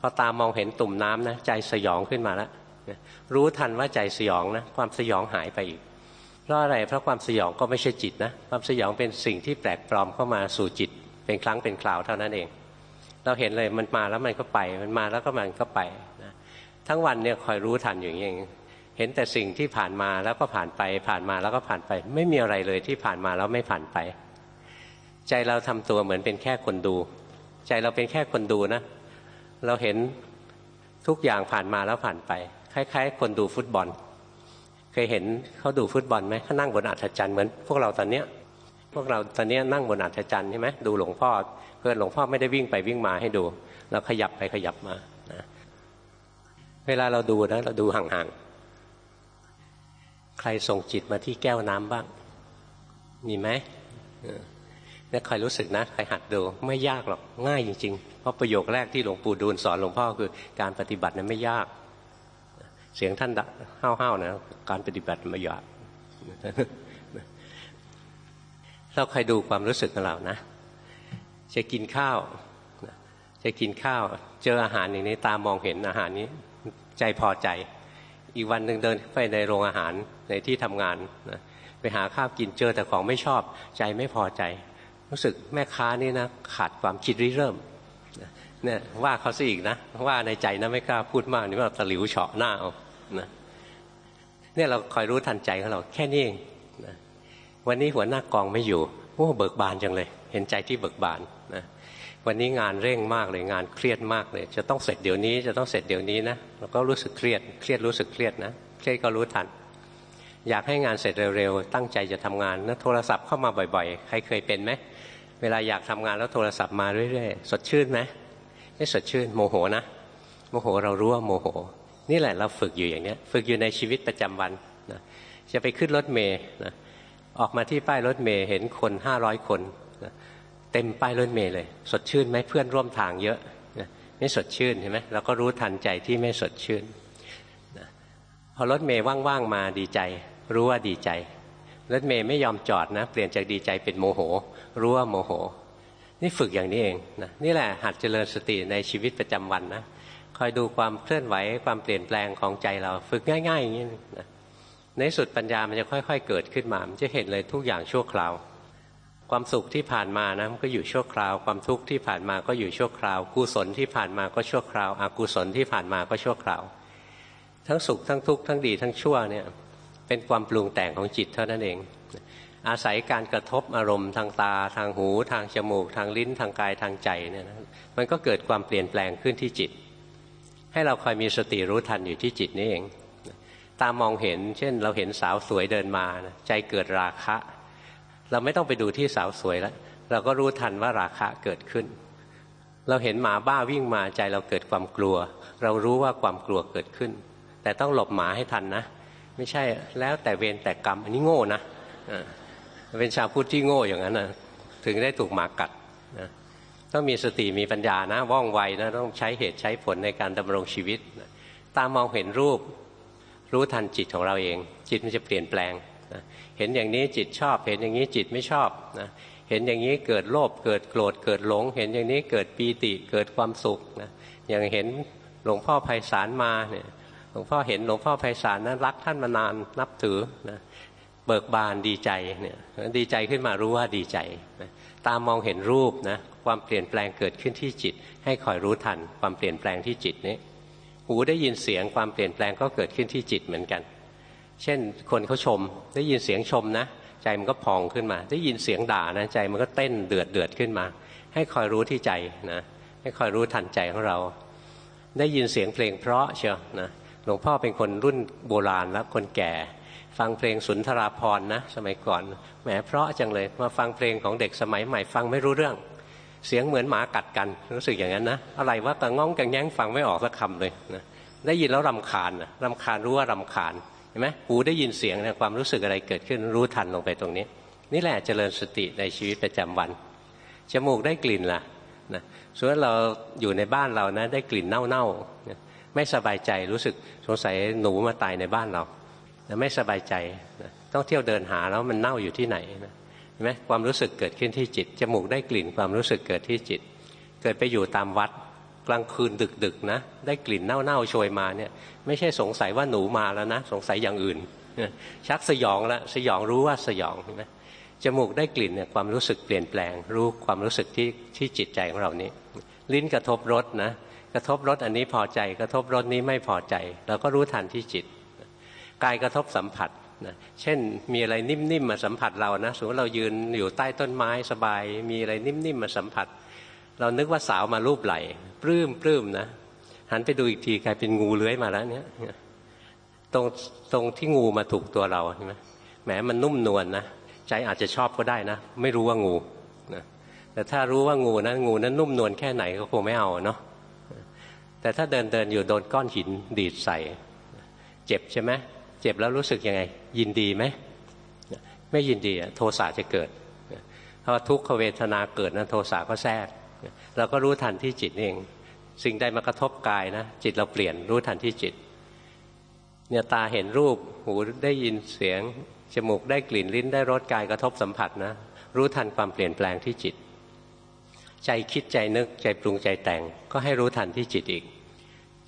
A: พอตามองเห็นตุ่มน้ำนะใจสยองขึ้นมาแล้วรู้ทันว่าใจสยองนะความสยองหายไปอีกเพราะอะไรเพราะความสยองก็ไม่ใช่จิตนะความสยองเป็นสิ่งที่แปลกปลอมเข้ามาสู่จิต เป็นครั้งเป็นคราวเท่านั้นเอง เราเห็นเลยมันมาแล้วมันก็ไปมันมาแล้วก็มันก็ไปนะทั้งวันเนี่ยคอยรู้ทันอย่างนี้เองเห็นแต่สิ่งที่ผ่านมาแล้วก็ผ่านไปผ่านมาแล้วก็ผ่านไป ไม่มีอะไรเลยที่ผ่านมาแล้วไม่ผ่านไป ใจเราทำตัวเหมือนเป็นแค่คนดู ใจเราเป็นแค่คนดูนะ เราเห็นทุกอย่างผ่านมาแล้วผ่านไป คล้าย ๆ คนดูฟุตบอล เคยเห็นเขาดูฟุตบอลไหมเขานั่งบนอัฐจันทร์เหมือนพวกเราตอนเนี้ย วกเราตอนนี้นั่งบนอัฐจันทร์ใช่ไหมดูหลวงพ่อเพื่อนหลวงพ่อไม่ได้วิ่งไปวิ่งมาให้ดู เราขยับไปขยับมานะเวลาเราดูนะเราดูห่างๆใครส่งจิตมาที่แก้วน้ำบ้าง มีไหมเนี่ยคอยรู้สึกนะใครหัดดูไม่ยากหรอกง่ายจริงๆ เพราะประโยคแรกที่หลวงปู่ดูลสอนหลวงพ่อคือการปฏิบัตินั้นไม่ยาก เสียงท่านห้าวๆนะการปฏิบัติไม่ยาก เราใครดูความรู้สึกของเรานะ จะกินข้าว จะกินข้าว เจออาหารอย่างนี้ตามองเห็นอาหารนี้ ใจพอใจ อีกวันหนึ่งเดินไปในโรงอาหารในที่ทำงานนะไปหาข้าวกินเจอแต่ของไม่ชอบ ใจไม่พอใจ รู้สึกแม่ค้านี่นะขาดความคิดริเริ่มเนี่ยว่าเขาซะอีกนะ ว่าในใจนะไม่กล้าพูดมากนี่ว่าตะหลิวเฉาะหน้าเอานะเนี่ยเราคอยรู้ทันใจของเราแค่นี้เองนะ วันนี้หัวหน้ากองไม่อยู่โอ้เบิกบานจังเลย เห็นใจที่เบิกบานนะวันนี้งานเร่งมากเลยงานเครียดมากเลย จะต้องเสร็จเดี๋ยวนี้จะต้องเสร็จเดี๋ยวนี้นะเราก็รู้สึกเครียดเครียดรู้สึกเครียดนะเครียดก็รู้ทัน อยากให้งานเสร็จเร็วๆตั้งใจจะทำงานนะโทรศัพท์เข้ามาบ่อยๆ ใครเคยเป็นไหมเวลาอยากทำงานแล้วโทรศัพท์มาเรื่อยๆ สดชื่นไหมไม่สดชื่นโมโหนะโมโหเรารู้ว่าโมโห นี่แหละเราฝึกอยู่อย่างนี้ฝึกอยู่ในชีวิตประจำวันนะจะไปขึ้นรถเมย์นะ ออกมาที่ป้ายรถเมย์เห็นคนห้าร้อยคนนะเต็มป้ายรถเมย์เลย สดชื่นไหมเพื่อนร่วมทางเยอะนะไม่สดชื่นเห็นไหมเราก็รู้ทันใจที่ไม่สดชื่นนะพอรถเมย์ว่างๆมาดีใจ รู้ว่าดีใจรถเมย์ไม่ยอมจอดนะ เปลี่ยนจากดีใจเป็นโมโห รู้ว่าโมโห นี่ฝึกอย่างนี้เองนะนี่แหละหัดเจริญสติในชีวิตประจำวันนะคอยดูความเคลื่อนไหวความเปลี่ยนแปลงของใจเรา ฝึกง่ายๆอย่างนี้นะ ในสุดปัญญามันจะค่อย ๆ เกิดขึ้นมามันจะเห็นเลยทุกอย่างชั่วคราว ความสุขที่ผ่านมานะมันก็อยู่ชั่วคราว ความทุกข์ที่ผ่านมาก็อยู่ชั่วคราวกุศลที่ผ่านมาก็ชั่วคราวอกุศลที่ผ่านมาก็ชั่วคราว ทั้งสุขทั้งทุกข์ทั้งดีทั้งชั่วเนี่ยเป็นความปรุงแต่งของจิตเท่านั้นเอง อาศัยการกระทบอารมณ์ทางตา ทางหู ทางจมูก ทางลิ้นทางกายทางใจเนี่ยนะมันก็เกิดความเปลี่ยนแปลงขึ้นที่จิต ให้เราคอยมีสติรู้ทันอยู่ที่จิตนี่เอง ตามองเห็น เช่น เราเห็นสาวสวยเดินมาใจเกิดราคะ เราไม่ต้องไปดูที่สาวสวยแล้วเราก็รู้ทันว่าราคะเกิดขึ้น เราเห็นหมาบ้าวิ่งมาใจเราเกิดความกลัว เรารู้ว่าความกลัวเกิดขึ้น แต่ต้องหลบหมาให้ทันนะ ไม่ใช่แล้วแต่เวรแต่กรรม อันนี้โง่นะเป็นชาวพุทธที่โง่อย่างนั้นนะถึงได้ถูกหมากัดนะต้องมีสติมีปัญญานะว่องไวนะต้องใช้เหตุใช้ผลในการดำรงชีวิตนะตามองเห็นรูป รู้ทันจิตของเราเอง จิตมันจะเปลี่ยนแปลงนะเห็นอย่างนี้จิตชอบ เห็นอย่างนี้จิตไม่ชอบนะเห็นอย่างนี้เกิดโลภเกิดโกรธเกิดหลง เห็นอย่างนี้เกิดปีติเกิดความสุขนะอย่างเห็นหลวงพ่อไพศาลมาเนี่ยหลวงพ่อเห็นหลวงพ่อไพศาลนั้นรักท่านมานานนับถือนะเบิกบานดีใจเนี่ยดีใจขึ้นมารู้ว่าดีใจนะตามมองเห็นรูปนะความเปลี่ยนแปลงเกิดขึ้นที่จิต ให้คอยรู้ทันความเปลี่ยนแปลงที่จิตนี้ หูได้ยินเสียงความเปลี่ยนแปลงก็เกิดขึ้นที่จิตเหมือนกัน เช่นคนเขาชมได้ยินเสียงชมนะ ใจมันก็พองขึ้นมา ได้ยินเสียงด่านะใจมันก็เต้นเดือดเดือดขึ้นมา ให้คอยรู้ที่ใจนะให้คอยรู้ทันใจของเรา ได้ยินเสียงเพลงเพราะเชียวนะหลวงพ่อเป็นคนรุ่นโบราณแล้วคนแก่ ฟังเพลงสุนทราพรนะ สมัยก่อนแหมเพราะจังเลยมาฟังเพลงของเด็กสมัยใหม่ฟังไม่รู้เรื่อง เสียงเหมือนหมากัดกัน รู้สึกอย่างนั้นนะอะไรว่าตะง้องกังแย้งฟังไม่ออกสักคำเลยนะได้ยินแล้วรำคาญนะรำคาญรู้ว่ารำคาญเห็นไหมหูได้ยินเสียงนี่ยความรู้สึกอะไรเกิดขึ้นรู้ทันลงไปตรงนี้ นี่แหละเจริญสติในชีวิตประจำวันจมูกได้กลิ่นล่ะนะส่วนเราอยู่ในบ้านเรานะได้กลิ่นเน่าๆไม่สบายใจรู้สึกสงสัยหนูมาตายในบ้านเราไม่สบายใจต้องเที่ยวเดินหาแล้วมันเน่าอยู่ที่ไหนนะ ห็นไหมความรู้สึกเกิดขึ้นที่จิต จมูกได้กลิ่นความรู้สึกเกิดที่จิต เกิดไปอยู่ตามวัดกลางคืนดึกๆนะได้กลิ่นเน่าๆโชยมาเนี่ยไม่ใช่สงสัยว่าหนูมาแล้วนะสงสัยอย่างอื่น ชักสยองล้วสยองรู้ว่าสยองเห็นไหมจมูกได้กลิ่นเนี่ยความรู้สึกเปลี่ยนแปลง รู้ความรู้สึกที่ที่จิตใจของเรานี้ ลิ้นกระทบรสนะกระทบรสอันนี้พอใจ กระทบรสนี้ไม่พอใจเราก็รู้ทันที่จิตกายกระทบสัมผัส นะเช่นมีอะไรนิ่มๆมาสัมผัสเรานะสมมติเรายืนอยู่ใต้ต้นไม้สบาย มีอะไรนิ่มๆมาสัมผัส เรานึกว่าสาวมารูปไหลปลื้มปลื้มนะหันไปดูอีกทีกลายเป็นงูเลื้อยมาแล้วเนี่ยตรงตรงที่งูมาถูกตัวเราใช่ไหมแหมมันนุ่มนวลนนะใจอาจจะชอบก็ได้นะ ไม่รู้ว่างูนะแต่ถ้ารู้ว่างูนะงูนั้นนุ่มนวลแค่ไหนก็คงไม่เอาเนาะแต่ถ้าเดินเดินอยู่โดนก้อนหินดีดใส่ เจ็บใช่ไหม เจ็บแล้วรู้สึกยังไง ยินดีไหมไม่ยินดีโทสะจะเกิดเพราะทุกขเวทนาเกิดนั้นโทสะก็แทรกเราก็รู้ทันที่จิตเอง สิ่งใดมากระทบกายนะจิตเราเปลี่ยนรู้ทันที่จิตเนี่ยตาเห็นรูปหูได้ยินเสียง จมูกได้กลิ่นลิ้นได้รสกายกระทบสัมผัสนะ รู้ทันความเปลี่ยนแปลงที่จิต ใจคิดใจนึกใจปรุงใจแต่งก็ให้รู้ทันที่จิตอีก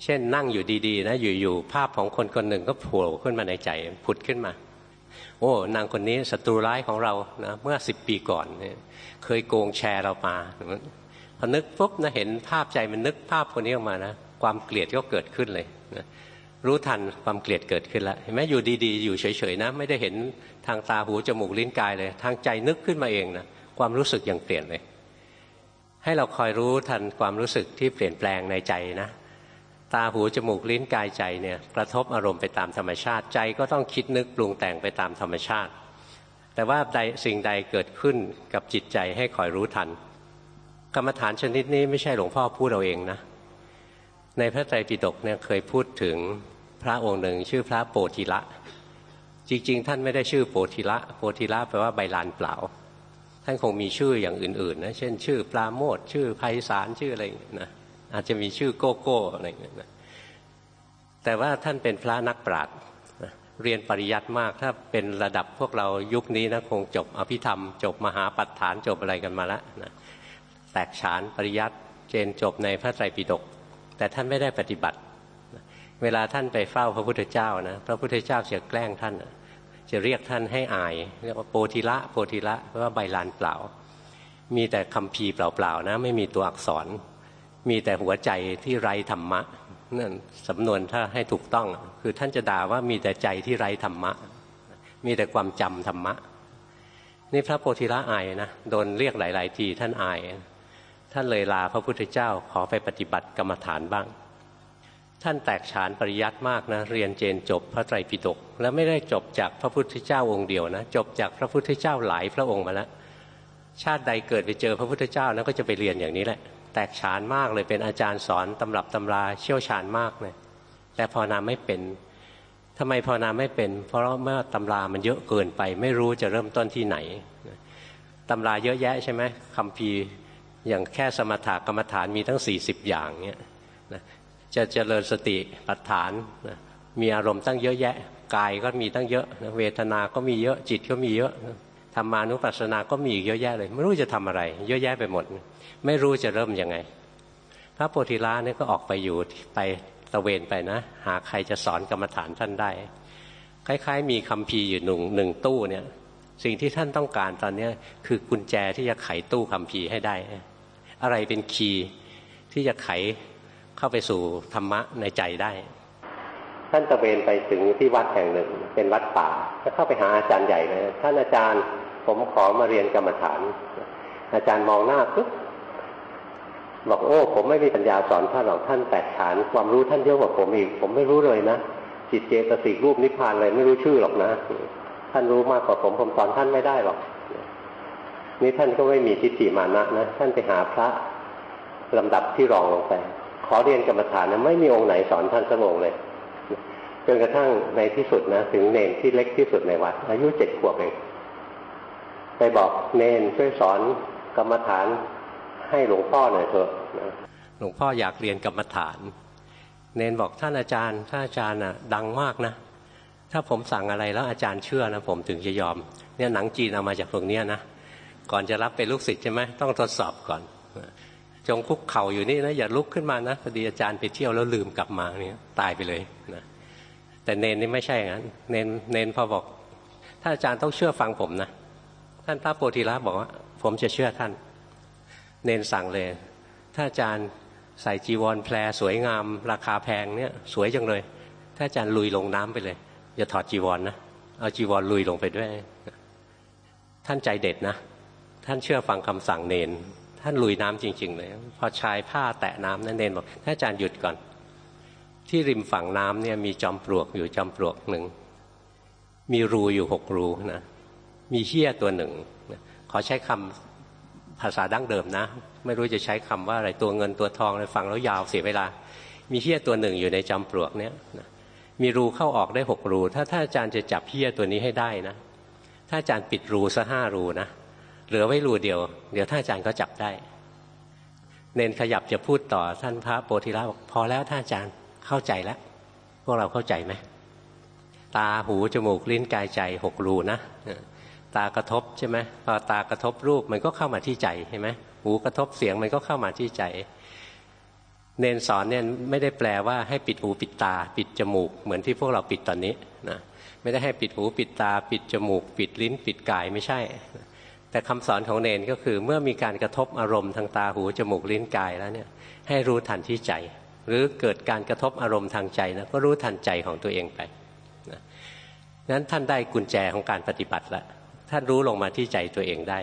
A: เช่นนั่งอยู่ดีๆนะอยู่ๆภาพของคนคนหนึ่งก็โผล่ขึ้นมาในใจผุดขึ้นมา โอ้นางคนนี้ศัตรูร้ายของเรานะเมื่อสิบปีก่อนเนี่ยเคยโกงแชร์เรามาพอนึกปุ๊บนะเห็นภาพใจมันนึกภาพคนนี้ออกมานะความเกลียดก็เกิดขึ้นเลยนะรู้ทันความเกลียดเกิดขึ้นแล้วเห็นไหมอยู่ดีๆ อยู่เฉยๆนะ ไม่ได้เห็นทางตาหูจมูกลิ้นกายเลย ทางใจนึกขึ้นมาเองนะความรู้สึกยังเปลี่ยนเลย ให้เราคอยรู้ทันความรู้สึกที่เปลี่ยนแปลงในใจนะ ตาหูจมูกลิ้นกายใจเนี่ยกระทบอารมณ์ไปตามธรรมชาติใจก็ต้องคิดนึกปรุงแต่งไปตามธรรมชาติ แต่ว่าใดสิ่งใดเกิดขึ้นกับจิตใจให้คอยรู้ทัน กรรมฐานชนิดนี้ไม่ใช่หลวงพ่อพูดเอาเองนะ ในพระไตรปิฎกเนี่ยเคยพูดถึงพระองค์หนึ่งชื่อพระโปธิละ จริงๆ ท่านไม่ได้ชื่อโปธิละ โปธิละแปลว่าใบลานเปล่า ท่านคงมีชื่ออย่างอื่นๆนะเช่น ชื่อปลาโมดชื่อไพศาลชื่ออะไรนะ อาจจะมีชื่อโกโก้อะไรอย่างเงี้ยนะแต่ว่าท่านเป็นพระนักปราชญ์เรียนปริยัติมากถ้าเป็นระดับพวกเรายุคนี้นะคงจบอภิธรรม จบมหาปัฏฐานจบอะไรกันมาแล้วนะแตกฉานปริยัติเจนจบในพระไตรปิฎกแต่ท่านไม่ได้ปฏิบัติ เวลาท่านไปเฝ้าพระพุทธเจ้านะพระพุทธเจ้าจะแกล้งท่าน จะเรียกท่านให้อาย เรียกว่าโปธิละโปธิละเพราะว่าใบลานเปล่า มีแต่คำพีเปล่าๆนะ ไม่มีตัวอักษร มีแต่หัวใจที่ไร้ธรรมะนั่นสำนวนถ้าให้ถูกต้อง คือท่านจะด่าว่ามีแต่ใจที่ไร้ธรรมะ มีแต่ความจำธรรมะ นี่พระโพธิละอายนะโดนเรียกหลาย ๆ ทีท่านอาย ท่านเลยลาพระพุทธเจ้าขอไปปฏิบัติกรรมฐานบ้าง ท่านแตกฉานปริยัติมากนะเรียนเจนจบพระไตรปิฎกแล้วไม่ได้จบจากพระพุทธเจ้าองค์เดียวนะจบจากพระพุทธเจ้าหลายพระองค์มาแล้วชาติใดเกิดไปเจอพระพุทธเจ้านั้นก็จะไปเรียนอย่างนี้แหละ แตกฉานมากเลยเป็นอาจารย์สอนตำรับตำราเชี่ยวชาญมากเลยแต่ภาวนาไม่เป็นทำไมภาวนาไม่เป็น เพราะเมื่อตำรามันเยอะเกินไป ไม่รู้จะเริ่มต้นที่ไหนตำราเยอะแยะใช่ไหมคำพีอย่างแค่สมถะกรรมฐานมีทั้ง 40 อย่างเนี่ยจะเจริญสติปัฏฐานมีอารมณ์ตั้งเยอะแยะกายก็มีตั้งเยอะเวทนาก็มีเยอะจิตก็มีเยอะ ธรรมานุปัสสนาก็มีอีกเยอะแยะเลย ไม่รู้จะทำอะไร เยอะแยะไปหมด ไม่รู้จะเริ่มยังไง พระโพธิละนี่ก็ออกไปอยู่ไปตะเวนไปนะ หาใครจะสอนกรรมฐานท่านได้ คล้าย ๆ มีคำพีอยู่หนึ่งหนึ่งตู้เนี่ย สิ่งที่ท่านต้องการตอนนี้คือกุญแจที่จะไขตู้คำพีให้ได้ อะไรเป็นคีย์ที่จะไขเข้าไปสู่ธรรมะในใจได้ ท่านตะเวนไปถึงที่วัดแห่งหนึ่ง เป็นวัดป่าก็เข้าไปหาอาจารย์ใหญ่เลยท่านอาจารย์ผมขอมาเรียนกรรมฐาน อาจารย์มองหน้าปุ๊บบอกโอ้ ผมไม่มีปัญญาสอนท่านหรอกท่านแตกฉานความรู้ท่านเยอะกว่าผมอีก ผมไม่รู้เลยนะจิตเจตสิกรูปนิพพานอะไรไม่รู้ชื่อหรอกนะ ท่านรู้มากกว่าผมผมสอนท่านไม่ได้หรอกนี่ท่านก็ไม่มีทิฏฐิมานะนะท่านไปหาพระลำดับที่รองลงไป ขอเรียนกรรมฐานนะไม่มีองค์ไหนสอนท่านสักองค์เลย จนกระทั่งในที่สุดนะ ถึงเนนที่เล็กที่สุดในวัด อายุเจ็ดขวบเองไปบอกเนนช่วยสอนกรรมฐานให้หลวงพ่อหน่อยเถอะหลวงพ่ออยากเรียนกรรมฐาน เนนบอกท่านอาจารย์ท่านอาจารย์อะ ดังมากนะถ้าผมสั่งอะไรแล้วอาจารย์เชื่อนะผมถึงจะยอม เนี่ยหนังจีนเอามาจากตรงนี้นะก่อนจะรับเป็นลูกศิษย์ใช่ไหมต้องทดสอบก่อนจงคุกเข่าอยู่นี่นะอย่าลุกขึ้นมานะพอดีอาจารย์ไปเที่ยวแล้วลืมกลับมาเนี่ยตายไปเลยนะ แต่เนนนี่ไม่ใช่งั้น เนนเนนพอบอกถ้าอาจารย์ต้องเชื่อฟังผมนะ ท่านพระโพธิละบอกว่า ผมจะเชื่อท่าน เนนสั่งเลยถ้าอาจารย์ใส่จีวรแพรสวยงาม ราคาแพงเนี่ย สวยจังเลยถ้าอาจารย์ลุยลงน้ำไปเลย อย่าถอดจีวรนนะเอาจีวรลุยลงไปด้วย ท่านใจเด็ดนะ ท่านเชื่อฟังคำสั่งเนน ท่านลุยน้ำจริง ๆ เลย พอชายผ้าแตะน้ำนั่นเนนบอกท่านอาจารย์หยุดก่อน ที่ริมฝั่งน้ำเนี่ยมีจอมปลวกอยู่จอมปลวกหนึ่ง มีรูอยู่หกรูนะมีเหี้ยตัวหนึ่งขอใช้คำภาษาดั้งเดิมนะ ไม่รู้จะใช้คำว่าอะไรตัวเงินตัวทองเลยฟังแล้วยาวเสียเวลา มีเหี้ยตัวหนึ่งอยู่ในจอมปลวกเนี่ยมีรูเข้าออกได้หกรู ถ้าท่านอาจารย์จะจับเหี้ยตัวนี้ให้ได้นะถ้าอาจารย์ปิดรูซะห้ารูนะเหลือไว้รูเดียว เดี๋ยวท่านอาจารย์ก็จับได้ เนนขยับจะพูดต่อท่านพระโพธิละบอกพอแล้วท่านอาจารย์ เข้าใจแล้วพวกเราเข้าใจไหมตาหูจมูกลิ้นกายใจหกรูนะตากระทบใช่ไหมพอตากระทบรูปมันก็เข้ามาที่ใจใช่ไหมหูกระทบเสียงมันก็เข้ามาที่ใจ เนนสอนเนี่ยไม่ได้แปลว่าให้ปิดหูปิดตา ปิดจมูก เหมือนที่พวกเราปิดตอนนี้นะไม่ได้ให้ปิดหูปิดตา ปิดจมูก ปิดลิ้น ปิดกายไม่ใช่ แต่คำสอนของเนนก็คือเมื่อมีการกระทบอารมณ์ทางตาหูจมูกลิ้นกายแล้วเนี่ยให้รู้ทันที่ใจ หรือเกิดการกระทบอารมณ์ทางใจนะก็รู้ทันใจของตัวเองไปนั้นท่านได้กุญแจของการปฏิบัติแล้วท่านรู้ลงมาที่ใจตัวเองได้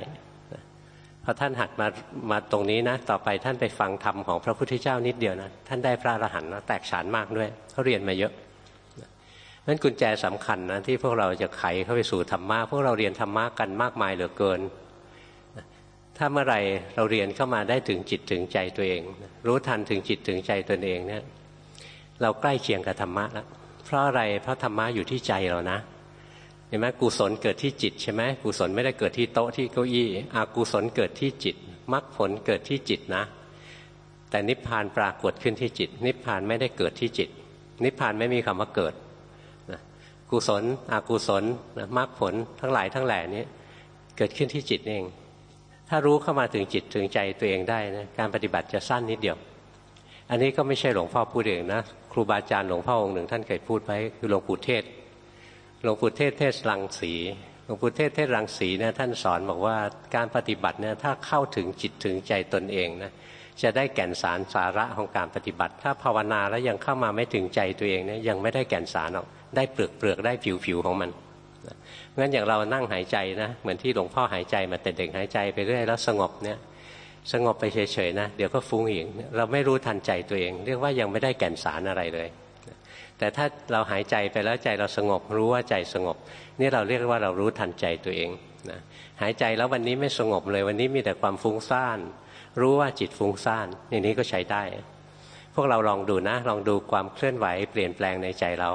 A: พอท่านหัดมามาตรงนี้นะ ต่อไปท่านไปฟังธรรมของพระพุทธเจ้านิดเดียวนะท่านได้พระอรหันต์นะแตกฉานมากด้วยเขาเรียนมาเยอะนั้นกุญแจสำคัญนะที่พวกเราจะไขเข้าไปสู่ธรรมะพวกเราเรียนธรรมะกันมากมายเหลือเกิน ถ้าเมื่อไรเราเรียนเข้ามาได้ถึงจิตถึงใจตัวเอง รู้ทันถึงจิตถึงใจตนเองเนี่ยเราใกล้เคียงกับธรรมะแล้วเพราะอะไรเพราะธรรมะอยู่ที่ใจเรานะเห็นไหมกุศลเกิดที่จิตใช่ไหมกุศลไม่ได้เกิดที่โต๊ะที่เก้าอี้อากุศลเกิดที่จิตมรรคผลเกิดที่จิตนะ แต่นิพพานปรากฏขึ้นที่จิต นิพพานไม่ได้เกิดที่จิต นิพพานไม่มีคำว่าเกิดนะกุศลอกุศลมรรคผลทั้งหลายทั้งแหล่นี้เกิดขึ้นที่จิตเอง ถ้ารู้เข้ามาถึงจิตถึงใจตัวเองได้นะการปฏิบัติจะสั้นนิดเดียว อันนี้ก็ไม่ใช่หลวงพ่อพูดเองนะครูบาอาจารย์หลวงพ่อองค์หนึ่งท่านเคยพูดไว้คือหลวงปู่เทศหลวงปู่เทศเทศรังสีหลวงปู่เทศเทศรังสีเนี่ยท่านสอนบอกว่าการปฏิบัติเนี่ยถ้าเข้าถึงจิตถึงใจตนเองนะจะได้แก่นสารสาระของการปฏิบัติ ถ้าภาวนาแล้วยังเข้ามาไม่ถึงใจตัวเองเนี่ยยังไม่ได้แก่นสารหรอกได้เปลือกเปลือกได้ผิวผิวของมัน งั้นอย่างเรานั่งหายใจนะเหมือนที่หลวงพ่อหายใจมาแต่เด็กหายใจไปเรื่อยแล้วสงบเนี่ยสงบไปเฉยๆนะเดี๋ยวก็ฟุ้งอีกเราไม่รู้ทันใจตัวเอง เรียกว่ายังไม่ได้แก่นสารอะไรเลย แต่ถ้าเราหายใจไปแล้วใจเราสงบรู้ว่าใจสงบ นี่เราเรียกว่าเรารู้ทันใจตัวเองนะหายใจแล้ววันนี้ไม่สงบเลยวันนี้มีแต่ความฟุ้งซ่าน รู้ว่าจิตฟุ้งซ่านอย่างนี้ก็ใช้ได้ พวกเราลองดูนะ ลองดูความเคลื่อนไหวเปลี่ยนแปลงในใจเรา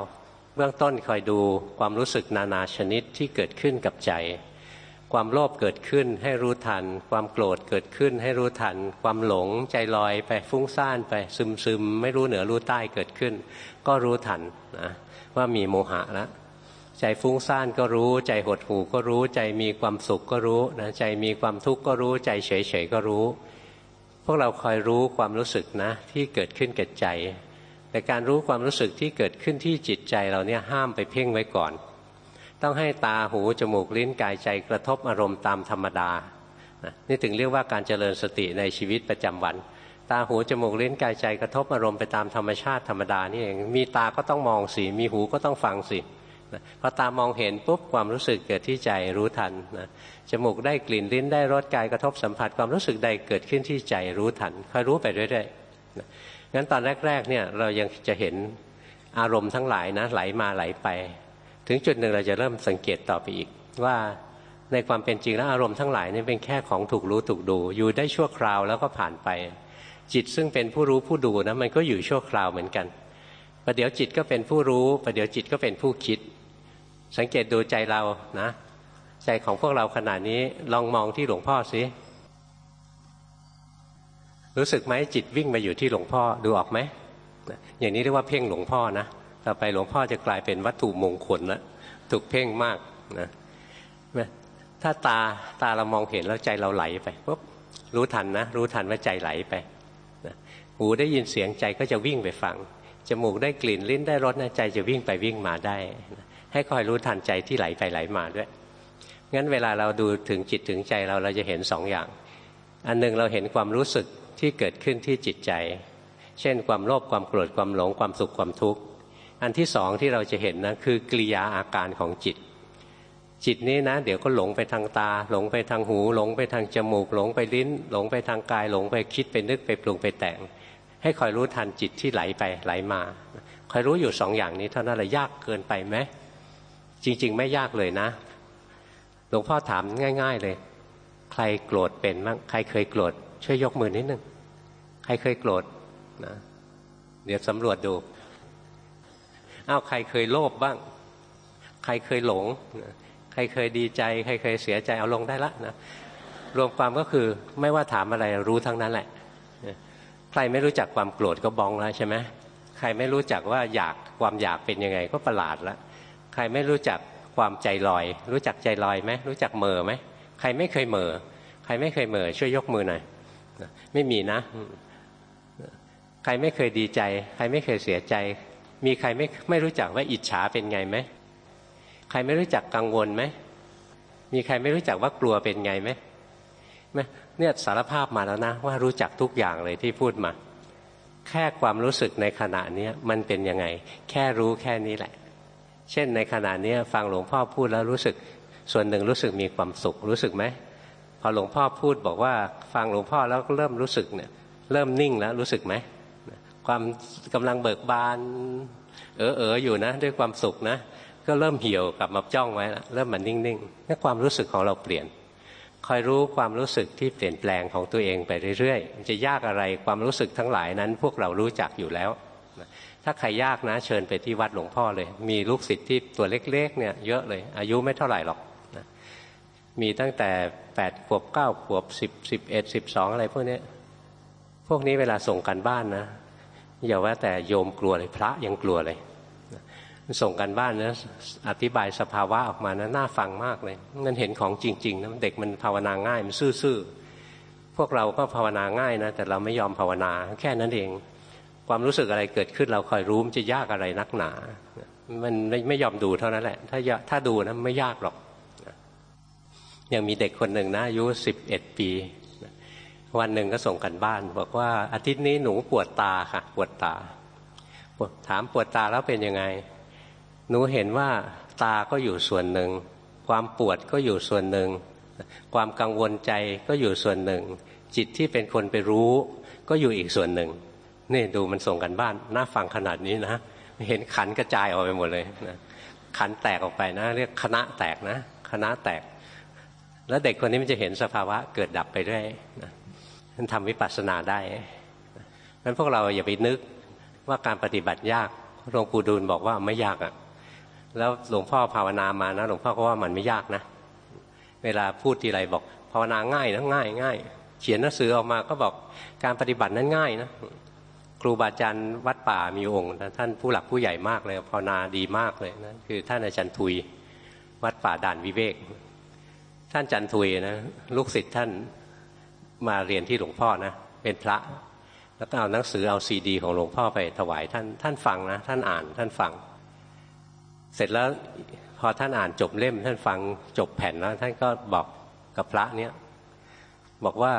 A: เบื้องต้นคอยดูความรู้สึกนานาชนิดที่เกิดขึ้นกับใจ ความโลภเกิดขึ้นให้รู้ทัน ความโกรธเกิดขึ้นให้รู้ทัน ความหลงใจลอยไปฟุ้งซ่านไปซึมซึมไม่รู้เหนือรู้ใต้เกิดขึ้น ก็รู้ทันนะว่ามีโมหะแล้วใจฟุ้งซ่านก็รู้ ใจหดหู่ก็รู้ ใจมีความสุขก็รู้นะใจมีความทุกข์ก็รู้ ใจเฉยเฉยก็รู้ พวกเราคอยรู้ความรู้สึกนะที่เกิดขึ้นกับใจ แต่การรู้ความรู้สึกที่เกิดขึ้นที่จิตใจเราเนี่ยห้ามไปเพ่งไว้ก่อน ต้องให้ตาหูจมูกลิ้นกายใจกระทบอารมณ์ตามธรรมดานี่ถึงเรียกว่าการเจริญสติในชีวิตประจำวัน ตาหูจมูกลิ้นกายใจกระทบอารมณ์ไปตามธรรมชาติธรรมดานี่เองมีตาก็ต้องมองสิมีหูก็ต้องฟังสิพอตามองเห็นปุ๊บความรู้สึกเกิดที่ใจรู้ทันนะจมูกได้กลิ่นลิ้นได้รสกายกระทบสัมผัสความรู้สึกใดเกิดขึ้นที่ใจรู้ทันคอยรู้ไปเรื่อยๆ งั้นตอนแรกๆเนี่ยเรายังจะเห็นอารมณ์ทั้งหลายนะไหลมาไหลไป ถึงจุดหนึ่งเราจะเริ่มสังเกตต่อไปอีก ว่าในความเป็นจริงแล้วอารมณ์ทั้งหลายนี่เป็นแค่ของถูกรู้ถูกดู อยู่ได้ชั่วคราวแล้วก็ผ่านไป จิตซึ่งเป็นผู้รู้ผู้ดูนะมันก็อยู่ชั่วคราวเหมือนกันประเดี๋ยวจิตก็เป็นผู้รู้ประเดี๋ยวจิตก็เป็นผู้คิด สังเกตดูใจเรานะ ใจของพวกเราขนาดนี้ลองมองที่หลวงพ่อสิ รู้สึกไหมจิตวิ่งมาอยู่ที่หลวงพ่อดูออกไหมอย่างนี้เรียกว่าเพ่งหลวงพ่อนะต่อไปหลวงพ่อจะกลายเป็นวัตถุมงคลแล้วถูกเพ่งมากนะถ้าตาตาเรามองเห็นแล้วใจเราไหลไปปุ๊บรู้ทันนะ รู้ทันว่าใจไหลไปนะหูได้ยินเสียงใจก็จะวิ่งไปฟังจมูกได้กลิ่นลิ้นได้รสนะใจจะวิ่งไปวิ่งมาได้นะให้คอยรู้ทันใจที่ไหลไปไหลมาด้วยงั้นเวลาเราดูถึงจิตถึงใจเราเราจะเห็นสองอย่าง อันหนึ่งเราเห็นความรู้สึก ที่เกิดขึ้นที่จิตใจ เช่น ความโลภความโกรธความหลงความสุขความทุกข์อันที่สองที่เราจะเห็นนะคือกิริยาอาการของจิต จิตนี้นะ เดี๋ยวก็หลงไปทางตา หลงไปทางหู หลงไปทางจมูก หลงไปลิ้น หลงไปทางกาย หลงไปคิดไปนึกไปปรุงไปแต่ง ให้คอยรู้ทันจิตที่ไหลไปไหลมาคอยรู้อยู่สองอย่างนี้เท่านั้นแหละยากเกินไปไหมจริง ๆ ไม่ยากเลยนะหลวงพ่อถามง่าย ๆเลย ใครโกรธเป็นมั้งใครเคยโกรธ ช่วยยกมือนิดนึงใครเคยโกรธนะเดี๋ยวสำรวจดูอ้าวใครเคยโลภบ้าง ใครเคยหลง ใครเคยดีใจ ใครเคยเสียใจเอาลงได้ละนะรวมความก็คือไม่ว่าถามอะไรรู้ทั้งนั้นแหละใครไม่รู้จักความโกรธก็บองแล้วใช่ไหมใครไม่รู้จักว่าอยากความอยากเป็นยังไงก็ประหลาดล้วใครไม่รู้จักความใจลอย รู้จักใจลอยไหมรู้จักเมอไหมใครไม่เคยเมอใครไม่เคยเมอช่วยยกมือหน่อย ไม่มีนะ ใครไม่เคยดีใจ ใครไม่เคยเสียใจ มีใครไม่ไม่รู้จักว่าอิจฉาเป็นไงไหมใครไม่รู้จักกังวลไหมมีใครไม่รู้จักว่ากลัวเป็นไงไหมเนี่ยสารภาพมาแล้วนะ ว่ารู้จักทุกอย่างเลยที่พูดมา แค่ความรู้สึกในขณะนี้มันเป็นยังไง แค่รู้แค่นี้แหละ เช่นในขณะนี้ฟังหลวงพ่อพูดแล้วรู้สึก ส่วนหนึ่งรู้สึกมีความสุขรู้สึกไหม พอหลวงพ่อพูดบอกว่าฟังหลวงพ่อแล้วก็เริ่มรู้สึกเนี่ย เริ่มนิ่งแล้วรู้สึกไหมความกำลังเบิกบาน เออเอออยู่นะ ด้วยความสุขนะ ก็เริ่มเหี่ยวกลับมาจ้องไว้แล้วเริ่มมันนิ่งๆนี่ความรู้สึกของเราเปลี่ยนคอยรู้ความรู้สึกที่เปลี่ยนแปลงของตัวเองไปเรื่อยๆจะยากอะไรความรู้สึกทั้งหลายนั้น พวกเรารู้จักอยู่แล้ว ถ้าใครยากนะ เชิญไปที่วัดหลวงพ่อเลย มีลูกศิษย์ที่ตัวเล็กๆเนี่ยเยอะเลย อายุไม่เท่าไหร่หรอก มีตั้งแต่แปดขวบเก้าขวบสิบสิบเอ็ดสิบสองอะไรพวกนี้พวกนี้เวลาส่งกันบ้านนะอย่าว่าแต่โยมกลัวเลยพระยังกลัวเลยส่งกันบ้านนะอธิบายสภาวะออกมานะน่าฟังมากเลยมันเห็นของจริงๆนะเด็กมันภาวนาง่ายมันซื่อๆพวกเราก็ภาวนาง่ายนะแต่เราไม่ยอมภาวนาแค่นั้นเอง ความรู้สึกอะไรเกิดขึ้นเราคอยรู้มันจะยากอะไรนักหนา มันไม่ยอมดูเท่านั้นแหละ ถ้าถ้าดูนะไม่ยากหรอก ยังมีเด็กคนหนึ่งนะอายุสิบเอ็ดปี วันหนึ่งก็ส่งกันบ้าน บอกว่าอาทิตย์นี้หนูปวดตาค่ะ ปวดตา ถามปวดตาแล้วเป็นยังไง หนูเห็นว่าตาก็อยู่ส่วนหนึ่ง ความปวดก็อยู่ส่วนหนึ่ง ความกังวลใจก็อยู่ส่วนหนึ่ง จิตที่เป็นคนไปรู้ ก็อยู่อีกส่วนหนึ่งนี่ดูมันส่งกันบ้านน่าฟังขนาดนี้นะเห็นขันกระจายออกไปหมดเลยนะขันแตกออกไปนะ เรียกคณะแตกนะคณะแตก แล้วเด็กคนนี้มันจะเห็นสภาวะเกิดดับไปเรื่อยนะมันทำวิปัสสนาได้เพราะพวกเราอย่าไปนึกว่าการปฏิบัติยากหลวงปู่ดูลบอกว่าไม่ยากอะ่ะ แล้วหลวงพ่อภาวนามานะหลวงพ่อก็ว่ามันไม่ยากนะ เวลาพูดทีไรบอก ภาวนาง่ายนะง่ายง่ายเขียนหนังสือออกมาก็บอกการปฏิบัตินั้นง่ายนะครูบาอาจารย์วัดป่ามีองค์ท่านผู้หลักผู้ใหญ่มากเลยภาวนาดีมากเลยนะคือท่านอาจารย์ทุยวัดป่าด่านวิเวก ท่านจันทุยนะลูกศิษย์ท่านมาเรียนที่หลวงพ่อนะเป็นพระ แล้วก็เอาหนังสือเอาซีดี ของหลวงพ่อไปถวายท่านท่านฟังนะ ท่านอ่านท่านฟัง เสร็จแล้วพอท่านอ่านจบเล่ม ท่านฟังจบแผ่นแล้ว ท่านก็บอกกับพระเนี่ยบอกว่า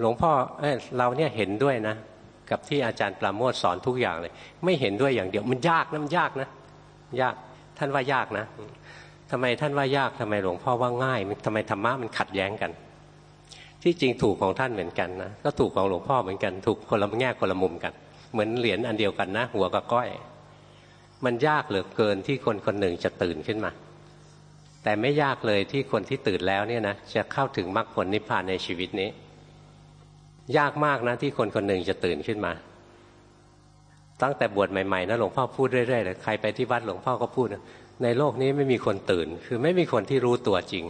A: หลวงพ่อเเราเนี่ยเห็นด้วยนะ กับที่อาจารย์ปราโมทสอนทุกอย่างเลย ไม่เห็นด้วยอย่างเดียวมันยากนะมันยากนะ ยากท่านว่ายากนะ ทำไมท่านว่ายากทำไมหลวงพ่อว่าง่ายทำไมธรรมะมันขัดแย้งกัน ที่จริงถูกของท่านเหมือนกันนะก็ถูกของหลวงพ่อเหมือนกัน ถูกคนละแง่คนละมุมกัน เหมือนเหรียญอันเดียวกันนะ หัวกับก้อย มันยากเหลือเกินที่คนคนหนึ่งจะตื่นขึ้นมา แต่ไม่ยากเลยที่คนที่ตื่นแล้วเนี่ยนะจะเข้าถึงมรรคผลนิพพานในชีวิตนี้ ยากมากนะที่คนคนหนึ่งจะตื่นขึ้นมาตั้งแต่บวชใหม่ๆนะหลวงพ่อพูดเรื่อยๆเลยใครไปที่วัดหลวงพ่อก็พูด ในโลกนี้ไม่มีคนตื่น คือไม่มีคนที่รู้ตัวจริง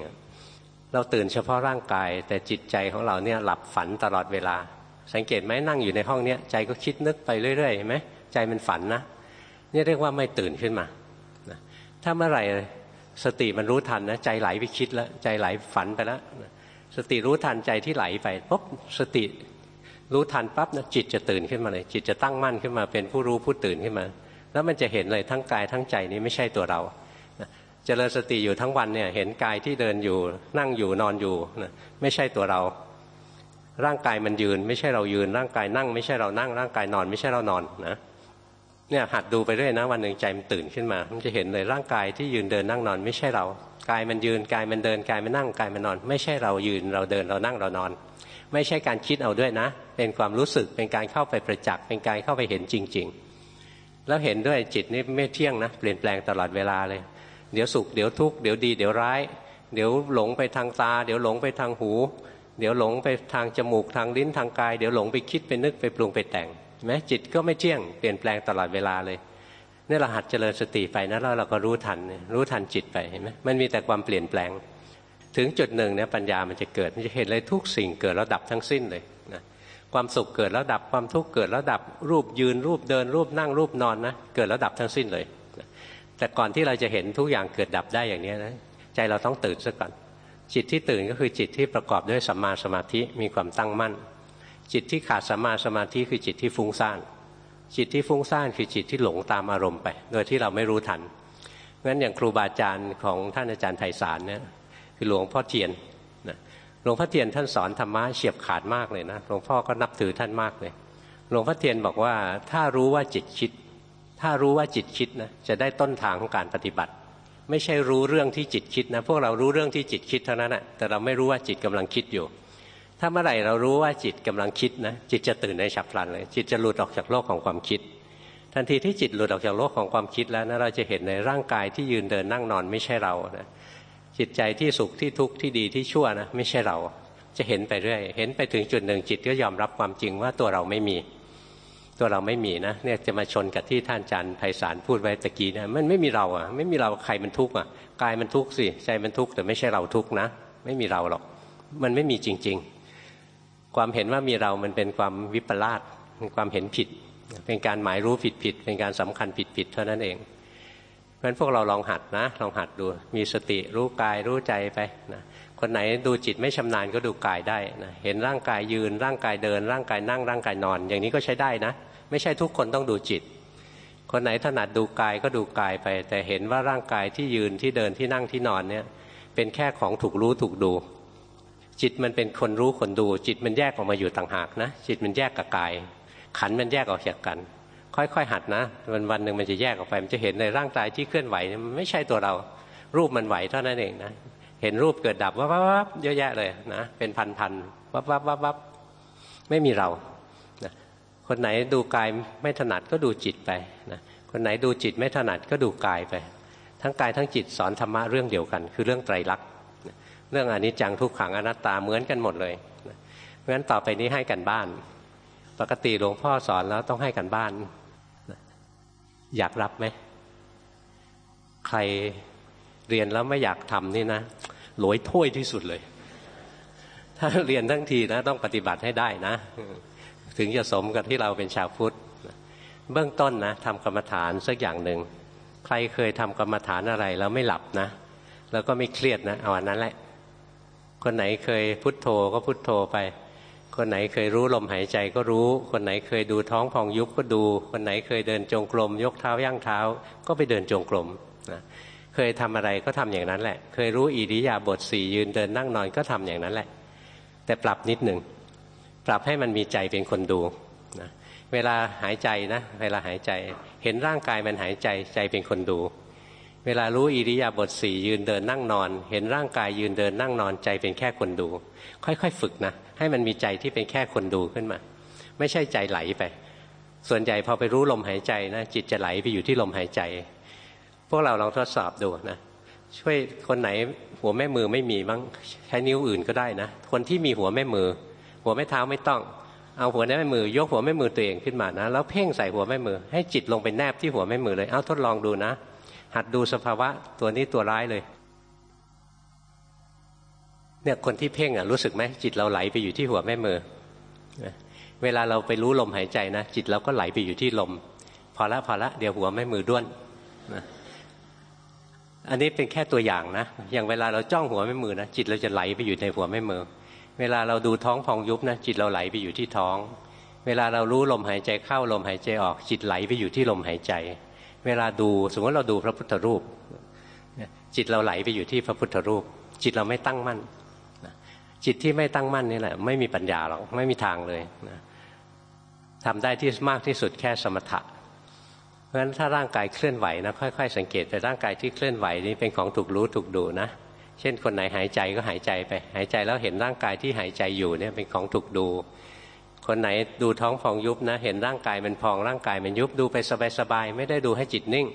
A: เราตื่นเฉพาะร่างกาย แต่จิตใจของเราเนี่ยหลับฝันตลอดเวลา สังเกตไหมนั่งอยู่ในห้องเนี้ยใจก็คิดนึกไปเรื่อยๆเห็นไหมใจมันฝันนะนี่เรียกว่าไม่ตื่นขึ้นมาถ้าเมื่อไหร่สติมันรู้ทันนะใจไหลไปคิดแล้วใจไหลฝันไปแล้วสติรู้ทันใจที่ไหลไปปุ๊บสติรู้ทันปั๊บนะจิตจะตื่นขึ้นมาเลยจิตจะตั้งมั่นขึ้นมาเป็นผู้รู้ผู้ตื่นขึ้นมา แล้วมันจะเห็นเลยทั้งกายทั้งใจนี้ไม่ใช่ตัวเราเจริญสติอยู่ทั้งวันเนี่ยเห็นกายที่เดินอยู่นั่งอยู่นอนอยู่นะไม่ใช่ตัวเรา ร่างกายมันยืน ไม่ใช่เรายืน ร่างกายนั่ง ไม่ใช่เรานั่ง ร่างกายนอน ไม่ใช่เรานอนนะเนี่ยหัดดูไปเรื่อยนะ วันหนึ่งใจมันตื่นขึ้นมา มันจะเห็นเลยร่างกายที่ยืนเดินนั่งนอน ไม่ใช่เรา กายมันยืนกายมันเดินกายมันนั่งกายมันนอน ไม่ใช่เรายืนเราเดินเรานั่งเรานอน ไม่ใช่การคิดเอาด้วยนะ เป็นความรู้สึกเป็นการเข้าไปประจักษ์เป็นการเข้าไปเห็นจริง ๆ แล้วเห็นด้วยจิตนี่ไม่เที่ยงนะเปลี่ยนแปลงตลอดเวลาเลย เดี๋ยวสุขเดี๋ยวทุกข์เดี๋ยวดีเดี๋ยวร้าย เดี๋ยวหลงไปทางตา เดี๋ยวหลงไปทางหู เดี๋ยวหลงไปทางจมูกทางลิ้นทางกาย เดี๋ยวหลงไปคิดไปนึกไปปรุงไปแต่งแม้จิตก็ไม่เที่ยงเปลี่ยนแปลงตลอดเวลาเลยนี่เราหัดเจริญสติไปนะแล้วเราก็รู้ทันรู้ทันจิตไปเห็นไหมมันมีแต่ความเปลี่ยนแปลง ถึงจุดหนึ่งเนี่ยปัญญามันจะเกิดมันจะเห็นเลยทุกสิ่งเกิดแล้วดับทั้งสิ้นเลย ความสุขเกิดแล้วดับความทุกข์เกิดแล้วดับรูปยืนรูปเดินรูปนั่งรูปนอนนะเกิดแล้วดับทั้งสิ้นเลย แต่ก่อนที่เราจะเห็นทุกอย่างเกิดดับได้อย่างนี้นะใจเราต้องตื่นซะก่อนจิตที่ตื่นก็คือจิตที่ประกอบด้วยสัมมาสมาธิมีความตั้งมั่น จิตที่ขาดสัมมาสมาธิคือจิตที่ฟุ้งซ่านจิตที่ฟุ้งซ่านคือจิตที่หลงตามอารมณ์ไป โดยที่เราไม่รู้ทันงั้นอย่างครูบาอาจารย์ของท่านอาจารย์ไพศาลเนี่ยคือหลวงพ่อเทียน หลวงพ่อเทียนท่านสอนธรรมะเฉียบขาดมากเลยนะหลวงพ่อก็นับถือท่านมากเลยหลวงพ่อเทียนบอกว่าถ้ารู้ว่าจิตคิด ถ้ารู้ว่าจิตคิดนะจะได้ต้นทางของการปฏิบัติ ไม่ใช่รู้เรื่องที่จิตคิดนะพวกเรารู้เรื่องที่จิตคิดเท่านั้นแหะแต่เราไม่รู้ว่าจิตกำลังคิดอยู่ ถ้าเมื่อไหร่เรารู้ว่าจิตกำลังคิดนะจิตจะตื่นในฉับพลันเลย จิตจะหลุดออกจากโลกของความคิด ทันทีที่จิตหลุดออกจากโลกของความคิดแล้วนะเราจะเห็นในร่างกายที่ยืนเดินนั่งนอนไม่ใช่เรานะ จิตใจที่สุขที่ทุกข์ที่ดีที่ชั่วนะไม่ใช่เราจะเห็นไปเรื่อย เห็นไปถึงจุดหนึ่งจิตก็ยอมรับความจริงว่าตัวเราไม่มี ตัวเราไม่มีนะเนี่ยจะมาชนกับที่ท่านอาจารย์ไพศาลพูดไว้ตะกี้นะมันไม่มีเราอะ ไม่มีเราใครมันทุกข์อะกายมันทุกข์สิใจมันทุกข์แต่ไม่ใช่เราทุกข์นะ ไม่มีเราหรอก มันไม่มีจริง ๆ ความเห็นว่ามีเรามันเป็นความวิปลาสเป็นความเห็นผิด เป็นการหมายรู้ผิดผิดเป็นการสำคัญผิดผิดเท่านั้นเอง ราะฉะนั้นพวกเราลองหัดนะ ลองหัดดูมีสติรู้กายรู้ใจไปนะคนไหนดูจิตไม่ชำนาญก็ดูกายได้นะเห็นร่างกายยืนร่างกายเดิน ร่างกายนั่งร่างกายนอน อย่างนี้ก็ใช้ได้นะ ไม่ใช่ทุกคนต้องดูจิต คนไหนถนัดดูกายก็ดูกายไป แต่เห็นว่าร่างกายที่ยืนที่เดินที่นั่งที่นอนเนี่ยเป็นแค่ของถูกรู้ถูกดู จิตมันเป็นคนรู้คนดู จิตมันแยกออกมาอยู่ต่างหากนะจิตมันแยกกับกาย ขันมันแยกออกจากกัน ค่อยๆหัดนะวันวันหนึ่งมันจะแยกออกไปมันจะเห็นในร่างกายที่เคลื่อนไหวมันไม่ใช่ตัวเรา รูปมันไหวเท่านั้นเองนะเห็นรูปเกิดดับวับวับเยอะแยะเลยนะเป็นพันๆวับวับวับวับไม่มีเรานะคนไหนดูกายไม่ถนัดก็ดูจิตไปนะคนไหนดูจิตไม่ถนัดก็ดูกายไป ทั้งกายทั้งจิตสอนธรรมะเรื่องเดียวกัน คือเรื่องไตรลักษณ์เรื่องอนิจจังทุกขังอนัตตาเหมือนกันหมดเลยเพราะฉะนั้นต่อไปนี้ให้กันบ้าน ปกติหลวงพ่อสอนแล้วต้องให้กันบ้าน อยากรับไหม ใครเรียนแล้วไม่อยากทำนี่นะหลอยถ้วยที่สุดเลย ถ้าเรียนทั้งทีนะ ต้องปฏิบัติให้ได้นะ ถึงจะสมกับที่เราเป็นชาวพุทธ เบื้องต้นนะทำกรรมฐานสักอย่างหนึ่ง ใครเคยทำกรรมฐานอะไรแล้วไม่หลับนะ แล้วก็ไม่เครียดนะ เอาอันนั้นแหละ คนไหนเคยพุทโธก็พุทโธไป คนไหนเคยรู้ลมหายใจก็รู้ คนไหนเคยดูท้องพองยุบก็ดู คนไหนเคยเดินจงกรม ยกเท้าย่างเท้า ก็ไปเดินจงกรมนะเคยทำอะไรก็ทำอย่างนั้นแหละ เคยรู้อิริยาบถสี่ยืนเดินนั่งนอนก็ทำอย่างนั้นแหละ แต่ปรับนิดหนึ่งปรับให้มันมีใจเป็นคนดูนะเวลาหายใจนะ เวลาหายใจ เห็นร่างกายมันหายใจใจเป็นคนดู เวลารู้อิริยาบถสี่ยืนเดินนั่งนอน เห็นร่างกายยืนเดินนั่งนอนใจเป็นแค่คนดู ค่อยๆ ฝึกนะ ให้มันมีใจที่เป็นแค่คนดูขึ้นมา ไม่ใช่ใจไหลไป ส่วนใหญ่พอไปรู้ลมหายใจนะจิตจะไหลไปอยู่ที่ลมหายใจ พวกเราลองทดสอบดูนะช่วยคนไหนหัวแม่มือไม่มีบ้างใช้นิ้วอื่นก็ได้นะ คนที่มีหัวแม่มือ หัวแม่เท้าไม่ต้อง เอาหัวแม่มือยกหัวแม่มือตัวเองขึ้นมานะแล้วเพ่งใส่หัวแม่มือ ให้จิตลงไปแนบที่หัวแม่มือเลยเอาทดลองดูนะ หัดดูสภาวะตัวนี้ตัวร้ายเลย เนี่ยคนที่เพ่งอะรู้สึกไหมจิตเราไหลไปอยู่ที่หัวแม่มือเวลาเราไปรู้ลมหายใจนะจิตเราก็ไหลไปอยู่ที่ลม พอละพอละเดี๋ยวหัวแม่มือด้วนนะอันนี้เป็นแค่ตัวอย่างนะ อย่างเวลาเราจ้องหัวแม่มือนะจิตเราจะไหลไปอยู่ในหัวแม่มือ เวลาเราดูท้องพองยุบนะจิตเราไหลไปอยู่ที่ท้อง เวลาเรารู้ลมหายใจเข้าลมหายใจออก จิตไหลไปอยู่ที่ลมหายใจ เวลาดูสมมติเราดูพระพุทธรูปจิตเราไหลไปอยู่ที่พระพุทธรูป จิตเราไม่ตั้งมั่น จิตที่ไม่ตั้งมั่นนี่แหละ ไม่มีปัญญาหรอกไม่มีทางเลยนะทำได้ที่มากที่สุดแค่สมถะ เพราะฉะนั้นถ้าร่างกายเคลื่อนไหวนะค่อยๆ สังเกตไปร่างกายที่เคลื่อนไหวนี้เป็นของถูกรู้ถูกดูนะเช่นคนไหนหายใจก็หายใจไป หายใจแล้วเห็นร่างกายที่หายใจอยู่เนี่ยเป็นของถูกดู คนไหนดูท้องพองยุบนะ เห็นร่างกายมันพองร่างกายมันยุบดูไปสบายๆไม่ได้ดูให้จิตนิ่ง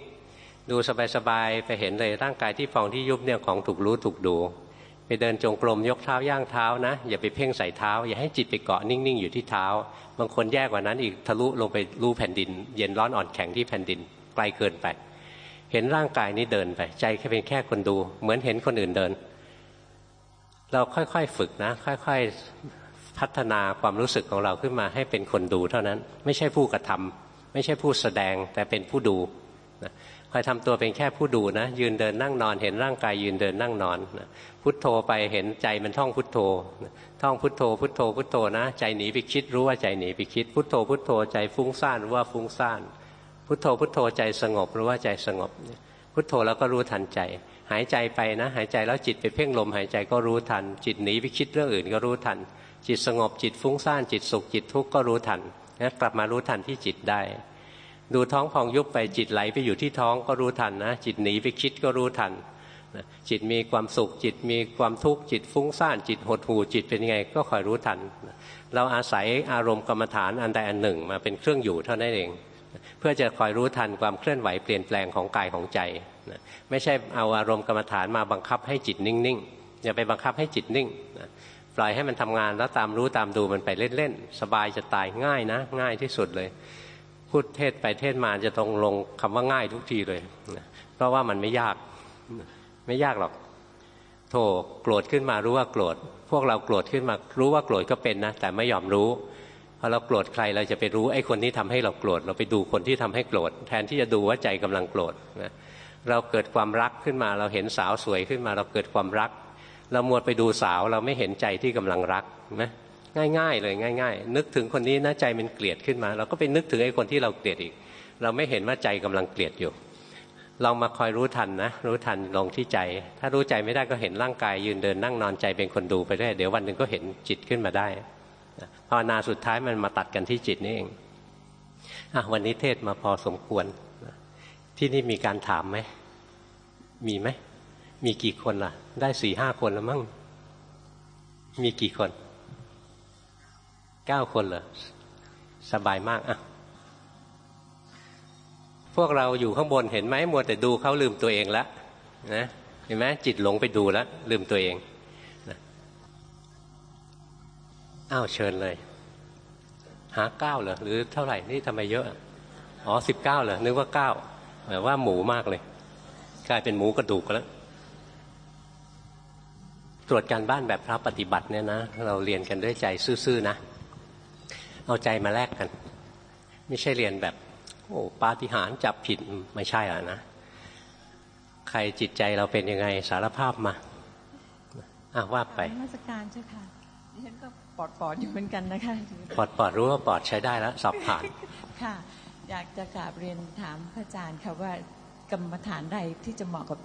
A: ดูสบายๆไปเห็นเลยร่างกายที่พองที่ยุบเนี่ยของถูกรู้ถูกดู ไปเดินจงกรมยกเท้าย่างเท้านะ อย่าไปเพ่งใส่เท้า อย่าให้จิตไปเกาะนิ่งๆอยู่ที่เท้า บางคนแย่กว่านั้นอีกทะลุลงไปรูแผ่นดิน เย็นร้อนอ่อนแข็งที่แผ่นดินไกลเกินไป เห็นร่างกายนี้เดินไป ใจแค่เป็นแค่คนดู เหมือนเห็นคนอื่นเดิน เราค่อยๆฝึกนะ ค่อยๆพัฒนาความรู้สึกของเราขึ้นมาให้เป็นคนดูเท่านั้น ไม่ใช่ผู้กระทำไม่ใช่ผู้แสดงแต่เป็นผู้ดูนะคอยทำตัวเป็นแค่ผู้ดูนะ ยืนเดินนั่งนอน เห็นร่างกายยืนเดินนั่งนอนนะ พุทโธไปเห็นใจมันท่องพุทโธ ท่องพุทโธ พุทโธพุทโธนะ ใจหนีไปคิดรู้ว่าใจหนีไปคิด พุทโธพุทโธใจฟุ้งซ่านรู้ว่าฟุ้งซ่าน พุทโธพุทโธใจสงบรู้ว่าใจสงบ พุทโธแล้วก็รู้ทันใจ หายใจไปนะ หายใจแล้วจิตไปเพ่งลมหายใจก็รู้ทัน จิตหนีไปคิดเรื่องอื่นก็รู้ทัน จิตสงบจิตฟุ้งซ่านจิตสุขจิตทุกข์ก็รู้ทันนะกลับมารู้ทันที่จิตได้ดูท้องพองยุบไปจิตไหลไปอยู่ที่ท้องก็รู้ทันนะ จิตหนีไปคิดก็รู้ทัน จิตมีความสุขจิตมีความทุกข์จิตฟุ้งซ่านจิตหดหู่จิตเป็นยังไงก็คอยรู้ทัน เราอาศัยอารมณ์กรรมฐานอันใดอันหนึ่งมาเป็นเครื่องอยู่เท่านั้นเอง เพื่อจะคอยรู้ทันความเคลื่อนไหวเปลี่ยนแปลงของกายของใจไม่ใช่เอาอารมณ์กรรมฐานมาบังคับให้จิตนิ่งๆอย่าไปบังคับให้จิตนิ่งปล่อยให้มันทำงานแล้วตามรู้ตามดูมันไปเล่นๆสบายจะตายง่ายนะ ง่ายที่สุดเลย พูดเทศไปเทศมาจะตรงลงคำว่าง่ายทุกทีเลยเพราะว่ามันไม่ยาก ไม่ยากหรอกโธ่โกรธขึ้นมารู้ว่าโกรธ พวกเราโกรธขึ้นมารู้ว่าโกรธก็เป็นนะ แต่ไม่ยอมรู้พอเราโกรธใครเราจะไปรู้ไอ้คนที่ทำให้เราโกรธเราไปดูคนที่ทำให้โกรธแทนที่จะดูว่าใจกำลังโกรธนะเราเกิดความรักขึ้นมา เราเห็นสาวสวยขึ้นมา เราเกิดความรัก เรามัวไปดูสาวเราไม่เห็นใจที่กำลังรักไหมง่ายๆเลยง่าย ๆ นึกถึงคนนี้นะใจมันเกลียดขึ้นมา เราก็ไปนึกถึงไอ้คนที่เราเกลียดอีก เราไม่เห็นว่าใจกำลังเกลียดอยู่ ลองมาคอยรู้ทันนะรู้ทันลงที่ใจ ถ้ารู้ใจไม่ได้ก็เห็นร่างกาย ยืนเดินนั่งนอนใจเป็นคนดูไปได้เดี๋ยววันหนึ่งก็เห็นจิตขึ้นมาได้ภาวนาสุดท้ายมันมาตัดกันที่จิตนี่เองอวันนี้เทศมาพอสมควร ที่นี่มีการถามไหมมีไหมมีกี่คนล่ะ ได้สี่ห้าคนแล้วมั้งมีกี่คนเก้าคนเหรอสบายมากอะ วกเราอยู่ข้างบนเห็นไหมมัวแต่ดูเขาลืมตัวเองแล้วนะเห็นไหมจิตหลงไปดูแล้วลืมตัวเองนะอ้าวเชิญเลย หาเก้าเหรอหรือเท่าไหร่นี่ทำไมเยอะ อ๋อสิบเก้าเหรอนึกว่าเก้าหมายว่าหมูมากเลย กลายเป็นหมูกระดูกแล้ว ตรวจการบ้านแบบพระปฏิบัติเนี่ยนะ เราเรียนกันด้วยใจซื่อๆนะ เอาใจมาแลกกัน ไม่ใช่เรียนแบบ โอ้ปาฏิหาริย์จับผิดไม่ใช่อะนะ ใครจิตใจเราเป็นยังไงสารภาพมาอะว่าไป
B: มาสการเจ้าค่ะดิฉันก็ปอดปอดอยู่เหมือนกันนะคะ
A: ปอดปอดรู้ว่าปอดใช้ได้แล้วสอบผ่าน
B: ค่ะ อยากจะกราบเรียนถามพระอาจารย์ค่ะว่ากรรมฐานใดที่จะเหมาะกับ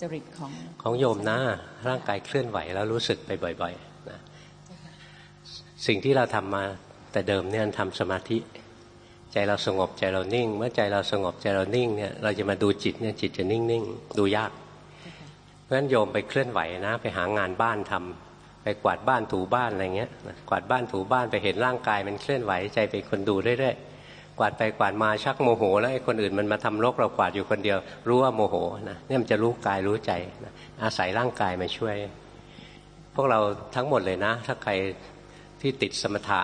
B: จริตของ
A: ของโยมนะ ร่างกายเคลื่อนไหวแล้วรู้สึกไปบ่อยๆนะสิ่งที่เราทำมาแต่เดิมเนี่ยทำสมาธิ ใจเราสงบใจเรานิ่ง เมื่อใจเราสงบใจเรานิ่งเนี่ยเราจะมาดูจิตเนี่ยจิตจะนิ่งนิ่งดูยากเพราะฉะนั้นโยมไปเคลื่อนไหวนะ ไปหางานบ้านทำไปกวาดบ้านถูบ้านอะไรเงี้ยกวาดบ้านถูบ้านไปเห็นร่างกายมันเคลื่อนไหวใจเป็นคนดูเรื่อยๆกวาดไปกวาดมาชักโมโห แล้วไอ้คนอื่นมันมาทำรกเรากวาดอยู่คนเดียว รู้ว่าโมโหนะเนี่ยมันจะรู้กายรู้ใจนะอาศัยร่างกายมาช่วย พวกเราทั้งหมดเลยนะ ถ้าใครที่ติดสมถะ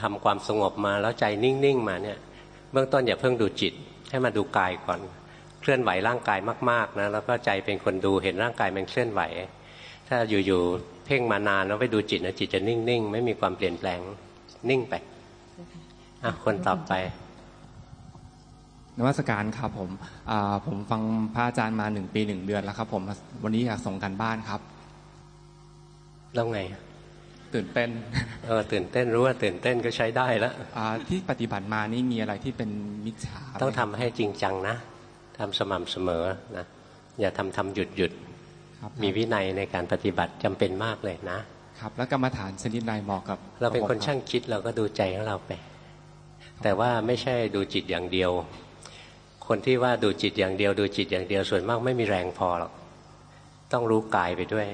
A: ทำความสงบมาแล้วใจนิ่งๆมาเนี่ย เบื้องต้นอย่าเพิ่งดูจิต ให้มาดูกายก่อน เคลื่อนไหวร่างกายมากๆนะแล้วก็ใจเป็นคนดูเห็นร่างกายมันเคลื่อนไหว ถ้าอยู่ๆเพ่งมานานแล้วไปดูจิตนะจิตจะนิ่งๆ ไม่มีความเปลี่ยนแปลงนิ่งไปอะคนต่อไป
C: นวัตการครับผมผมฟังพระอาจารย์มาหนึ่งปีหนึ่งเดือนแล้วครับ ผมวันนี้อยากส่งกันบ้านครับ
A: แล้วไง
C: ตื่นเต้น
A: เออตื่นเต้นรู้ว่าตื่นเต้นก็ใช้ได้แล้ว
C: ที่ปฏิบัติมานี่มีอะไรที่เป็นมิจฉา
A: ต้องทำให้จริงจังนะทำสม่ำเสมอนะอย่าทำทำหยุดหยุดมีวินัยในการปฏิบัติจำเป็นมากเลยนะ
C: ครับแล้วกรรมฐานชนิดใดเหมาะกับ
A: เราเป็นคนช่างคิดเราก็ดูใจของเราไป แต่ว่าไม่ใช่ดูจิตอย่างเดียว คนที่ว่าดูจิตอย่างเดียว ดูจิตอย่างเดียวส่วนมากไม่มีแรงพอหรอกต้องรู้กายไปด้วย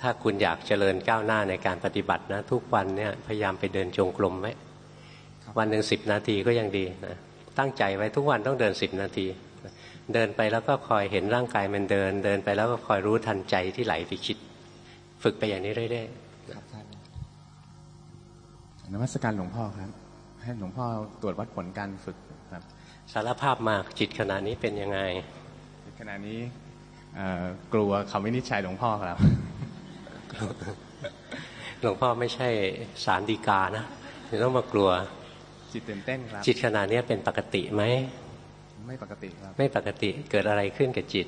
A: ถ้าคุณอยากเจริญก้าวหน้าในการปฏิบัตินะ ทุกวันเนี่ยพยายามไปเดินจงกรมไว้วันหนึ่งสิบนาทีก็ยังดีนะตั้งใจไว้ทุกวันต้องเดินสิบนาที เดินไปแล้วก็คอยเห็นร่างกายมันเดิน เดินไปแล้วก็คอยรู้ทันใจที่ไหลไปคิด ฝึกไปอย่างนี้เรื่อยๆครับท่าน
D: นมัสการหลวงพ่อครับ ให้หลวงพ่อตรวจวัดผลการฝึกครับ
A: สารภาพมาจิตขณะนี้เป็นยังไง
D: จิตขณะนี้กลัวเขาไม่นิชัยหลวงพ่อครับ
A: หลวงพ่อไม่ใช่สารดีกานะต้องมากลัว
D: จิตตื่นเต้นครับ
A: จิตขนาดนี้เป็นปกติไหม
D: ไม่ปกติครับ
A: ไม่ปกติเกิดอะไรขึ้นกับจิต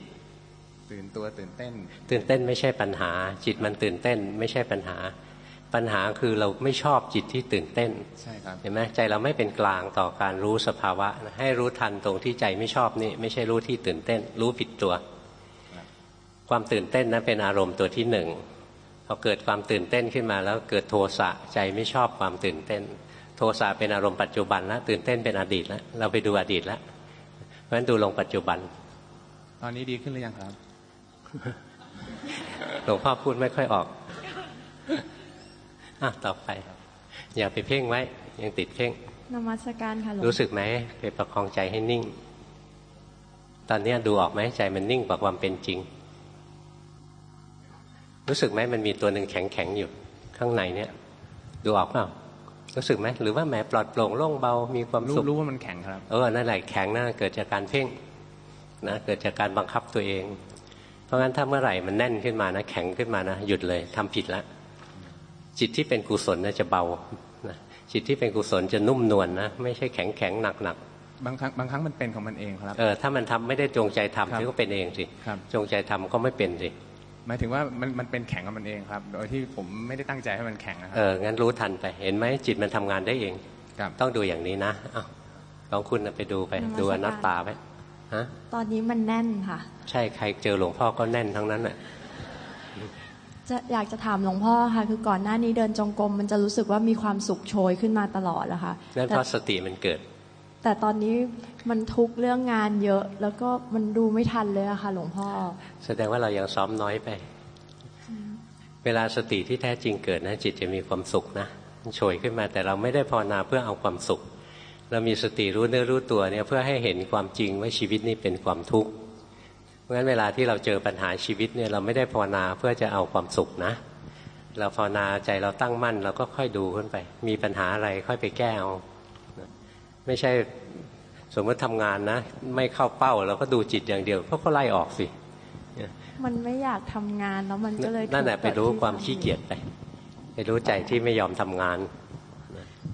D: ตื่นตัวตื่นเต้น
A: ตื่นเต้นไม่ใช่ปัญหา จิตมันตื่นเต้น ไม่ใช่ปัญหา ปัญหาคือเราไม่ชอบจิตที่ตื่นเต้น
D: ใช่ครับ
A: เห็นไหมใจเราไม่เป็นกลางต่อการรู้สภาวะนะให้รู้ทันตรงที่ใจไม่ชอบนี่ ไม่ใช่รู้ที่ตื่นเต้น รู้ผิดตัว
D: ครับ
A: ความตื่นเต้นนั้นเป็นอารมณ์ตัวที่หนึ่ง พอเกิดความตื่นเต้นขึ้นมาแล้วเกิดโทสะใจไม่ชอบความตื่นเต้น โทสะเป็นอารมณ์ปัจจุบันแล้วตื่นเต้นเป็นอดีตแล้วเราไปดูอดีตแล้วเพราะฉะนั้นดูลงปัจจุบัน
D: ตอนนี้ดีขึ้นหรือยังครับ
A: หลวงพ่อพูดไม่ค่อยออกอะต่อไป อย่าไปเพ่งไว้ ยังติดเพ่ง
E: นมัสการค่ะหลวง
A: รู้สึกไหมไปประคองใจให้นิ่ง ตอนเนี้ยดูออกไหมใจมันนิ่งกว่าความเป็นจริง รู้สึกไหมมันมีตัวหนึ่งแข็งแข็งๆอยู่ข้างในเนี่ยดูออกเปล่ารู้สึกไหมหรือว่าแหมปลอดโปร่งโล่งเบามีความ
D: รู้
A: สุข
D: รู้ว่ามันแข็งครับ
A: เออนั่นแหละแข็งนั่นเกิดจากการเพ่งนะเกิดจากการบังคับตัวเอง เพราะงั้นถ้าเมื่อไหร่มันแน่นขึ้นมานะแข็งขึ้นมานะหยุดเลยทำผิดแล้วจิตที่เป็นกุศลนะจะเบานะจิตที่เป็นกุศลจะนุ่มนวลนะไม่ใช่แข็งแข็งหนักหนัก
D: บางครั้งบางครั้งมันเป็นของมันเองครับ
A: เออถ้ามันทำไม่ได้จงใจทำ
D: ครับ
A: มันก็เป็นเองสิ
D: ครับ
A: จงใจทำก็ไม่เป็นสิ
D: หมายถึงว่ามันมันเป็นแข็งของมันเองครับ โดยที่ผมไม่ได้ตั้งใจให้มันแข็งนะครั
A: เอองั้นรู้ทันไปเห็นไหมจิตมันทำงานได้เอง
D: ครับ
A: ต้องดูอย่างนี้นะอ้าวลองคุณน่ะไปดูไปดูอนัตตาไปฮะ
E: ตอนนี้มันแน่นค่ะ
A: ใช่ใครเจอหลวงพ่อก็แน่นทั้งนั้นน่ะ
E: จะอยากจะถามหลวงพ่อค่ะ คือก่อนหน้านี้เดินจงกรมมันจะรู้สึกว่ามีความสุขโชยขึ้นมาตลอดแล้วค่ะ
A: นั่นเพ
E: แต่
A: ราะสติมันเกิด
E: แต่ตอนนี้มันทุกข์เรื่องงานเยอะ แล้วก็มันดูไม่ทันเลยอะค่ะหลวงพ่อ
A: แสดงว่าเรายังซ้อมน้อยไป เวลาสติที่แท้จริงเกิดนะ จิตจะมีความสุขนะมันโชยขึ้นมาแต่เราไม่ได้ภาวนาเพื่อเอาความสุข เรามีสติรู้เนื้อรู้ตัวเนี่ยเพื่อให้เห็นความจริงว่าชีวิตนี้เป็นความทุกข์เพราะฉะนั้นเวลาที่เราเจอปัญหาชีวิตเนี่ยเราไม่ได้ภาวนาเพื่อจะเอาความสุขนะเราภาวนาใจเราตั้งมั่น เราก็ค่อยดูขึ้นไป มีปัญหาอะไรค่อยไปแก้เอา ไม่ใช่สมมติทำงานนะ ไม่เข้าเป้าเราก็ดูจิตอย่างเดียวเขาก็ไล่ออกสิ
E: มันไม่อยากทำงานแล้วมันก็เลย
A: นั่นแหละ
E: ทุ
A: ไป
E: กข์กับ
A: รู้
E: ที่
A: ความขี้เกียจไป ไปรู้ใจที่ไม่ยอมทำงาน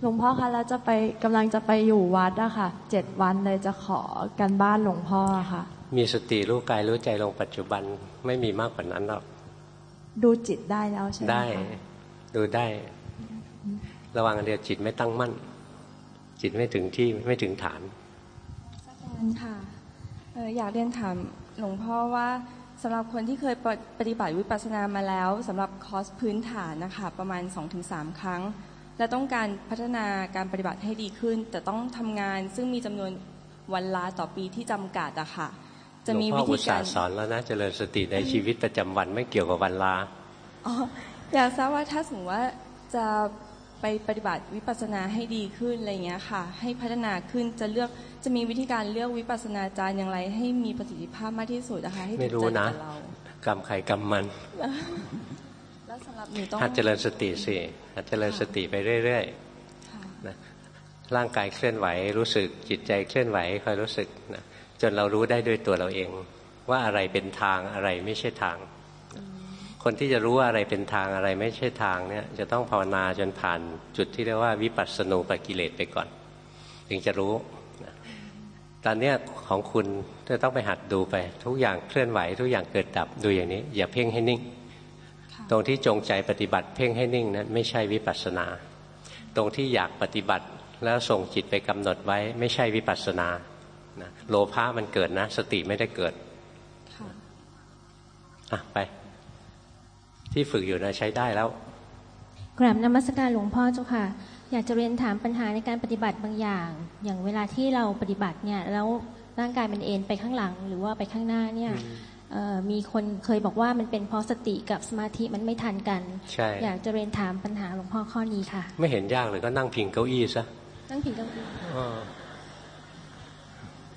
E: หลวงพ่อคะแล้วจะไปกำลังจะไปอยู่วัดอะค่ะเจ็ดวันเลยจะขอกันบ้านหลวงพ่อค่ะ
A: มีสติรู้กายรู้ใจลงปัจจุบันไม่มีมากกว่านั้นหรอก
E: ดูจิตได้แล้วใช่ไหม
A: ได้
E: คะ
A: ดูได้ ระวังเดียวจิตไม่ตั้งมั่น จิตไม่ถึงที่ไม่ถึงฐาน
F: อาจารย์ค่ะเอ่ออยากเรียนถามหลวงพ่อว่าสำหรับคนที่เคยปฏิปฏิบัติวิปัสสนามาแล้วสำหรับคอร์สพื้นฐานนะคะประมาณ 2-3 ครั้ง และต้องการพัฒนาการปฏิบัติให้ดีขึ้น แต่ต้องทำงานซึ่งมีจำนวนวันลาต่อปีที่จำกัดอะค่ะ จะมี
A: หลวงพ่
F: วิ
A: ออุ
F: ธี
A: ตส่า
F: การ
A: ห์สอนแล้วนะเจริญสติในชีวิตประจำวันไม่เกี่ยวกับวันลา
F: อ๋อ อยากทราบว่าถ้าสมมติว่าจะ ไปปฏิบัติวิปัสสนาให้ดีขึ้นอะไรอย่างเงี้ยค่ะ ให้พัฒนาขึ้นจะเลือกจะมีวิธีการเลือกวิปัสสนาจารย์อย่างไร ให้มีประสิทธิภาพมากที่สุดนะคะให้ถูก
A: ไม่รู้
F: ใจ
A: นะ
F: กับเรา
A: กรรมใครกรรมมัน
F: แล้วสำหรับหนูต้อง
A: หัดเจริญสติสิหัดเจริญสติไปเรื่อย
F: ค่ะ
A: ๆนะร่างกายเคลื่อนไหวรู้สึกจิตใจเคลื่อนไหวคอยรู้สึกนะจนเรารู้ได้ด้วยตัวเราเอง ว่าอะไรเป็นทางอะไรไม่ใช่ทาง คนที่จะรู้ว่าอะไรเป็นทางอะไรไม่ใช่ทางเนี่ย จะต้องภาวนาจนผ่านจุดที่เรียกว่าวิปัสสนูปกิเลสไปก่อน ถึงจะรู้นะตอนเนี้ยของคุณจะต้องไปหัดดูไป ทุกอย่างเคลื่อนไหว ทุกอย่างเกิดดับดูอย่างนี้ อย่าเพ่งให้นิ่ง
F: ค่ะ
A: ตรงที่จงใจปฏิบัติเพ่งให้นิ่งนั้นไม่ใช่วิปัสสนา ตรงที่อยากปฏิบัติแล้วส่งจิตไปกำหนดไว้ ไม่ใช่วิปัสสนานะโลภะมันเกิดนะ สติไม่ได้เกิด
F: ค่ะ
A: อะไป ที่ฝึกอยู่นะใช้ได้แล้ว
G: กราบนมัสการหลวงพ่อเจ้าค่ะ อยากจะเรียนถามปัญหาในการปฏิบัติบางอย่าง อย่างเวลาที่เราปฏิบัติเนี่ยแล้วร่างกายมันเอ็นไปข้างหลัง หรือว่าไปข้างหน้าเนี่ยเอ่อมีคนเคยบอกว่ามันเป็นเพราะสติกับสมาธิมันไม่ทันกัน
A: ใช่
G: อยากจะเรียนถามปัญหาหลวงพ่อข้อนี้ค่ะ
A: ไม่เห็นยากเลยก็นั่งพิงเก้าอี้ซะ
G: ตั้งผิดก็คือ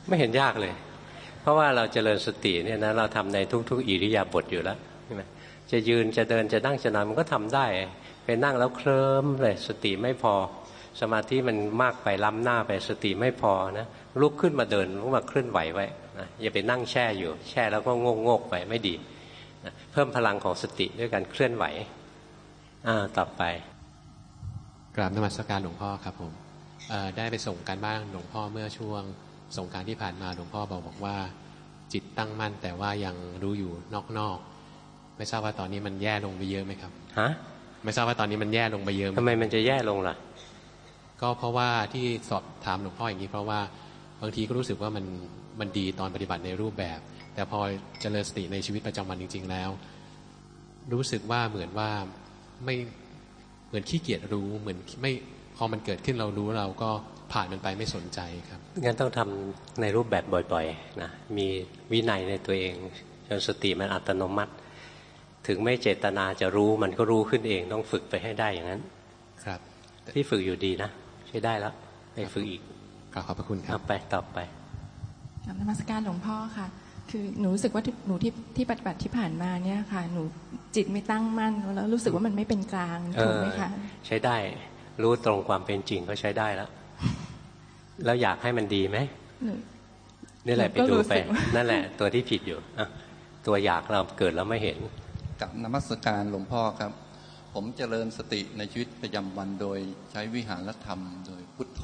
A: ไม่เห็นยากเลย เพราะว่าเราเจริญสติเนี่ยนะเราทำในทุก ๆ อิริยาบถอยู่แล้วใช่ไหม จะยืนจะเดินจะนั่งจะนอนมันก็ทำได้ ไปนั่งแล้วเคลิ้มเลยสติไม่พอ สมาธิมันมากไปล้ำหน้าไปสติไม่พอนะลุกขึ้นมาเดินลุกมาเคลื่อนไหวไว้นะอย่าไปนั่งแช่อยู่ แช่แล้วก็โงงกไปไม่ดีนะเพิ่มพลังของสติด้วยการเคลื่อนไหวอ่าต่อไป
H: กราบนมัสการหลวงพ่อครับผมได้ไปส่งการบ้านหลวงพ่อเมื่อช่วงสงการที่ผ่านมาหลวงพ่อบอกบอกว่า จิตตั้งมั่นแต่ว่ายังรู้อยู่นอกๆ ไม่ทราบว่าตอนนี้มันแย่ลงไปเยอะไหมครับ
A: ฮะ
H: ไม่ทราบว่าตอนนี้มันแย่ลงไปเยอะไหม
A: ทำไมมันจะแย่ลงล่ะ
H: ก็เพราะว่าที่สอบถามหลวงพ่ออย่างนี้ เพราะว่าบางทีก็รู้สึกว่ามันมันดีตอนปฏิบัติในรูปแบบ แต่พอเจริญสติในชีวิตประจำวันจริง ๆ แล้ว รู้สึกว่าเหมือนว่าไม่เหมือนขี้เกียจรู้เหมือนไม่พอมันเกิดขึ้นเรารู้เราก็ผ่านมันไปไม่สนใจครับ
A: งั้นต้องทำในรูปแบบบ่อยๆนะมีวินัยในตัวเองจนสติมันอัตโนมัติ ถึงไม่เจตนาจะรู้มันก็รู้ขึ้นเองต้องฝึกไปให้ได้อย่างนั้น
H: ครับ
A: ที่ฝึกอยู่ดีนะใช้ได้แล้วไปฝึกอีก
H: กราบขอบพระคุณครั
A: เอา
H: บ
A: ไปต่อไป
I: กราบนมัสการหลวงพ่อค่ะ คือหนูรู้สึกว่าที่หนูที่ที่ปฏิบัติที่ผ่านมาเนี่ยค่ะ หนูจิตไม่ตั้งมั่นแล้วรู้สึกว่ามันไม่เป็นกลาง
A: เอ
I: ถูก
A: อ
I: ไหมคะ
A: ใช้ได้ รู้ตรงความเป็นจริงก็ใช้ได้แล้ว แล้วอยากให้มันดีไหม
I: หนู
A: นี่แหละไป
I: ก็
A: ดู
I: รู้
A: ไป
I: สึกว่า
A: นั่นแหละ ตัวที่ผิดอยู่อะตัวอยากเราเกิดแล้วไม่เห็น
J: กับนมัสการหลวงพ่อครับ ผมเจริญสติในชีวิตประจำวันโดยใช้วิหารธรรม โดยพุทโธ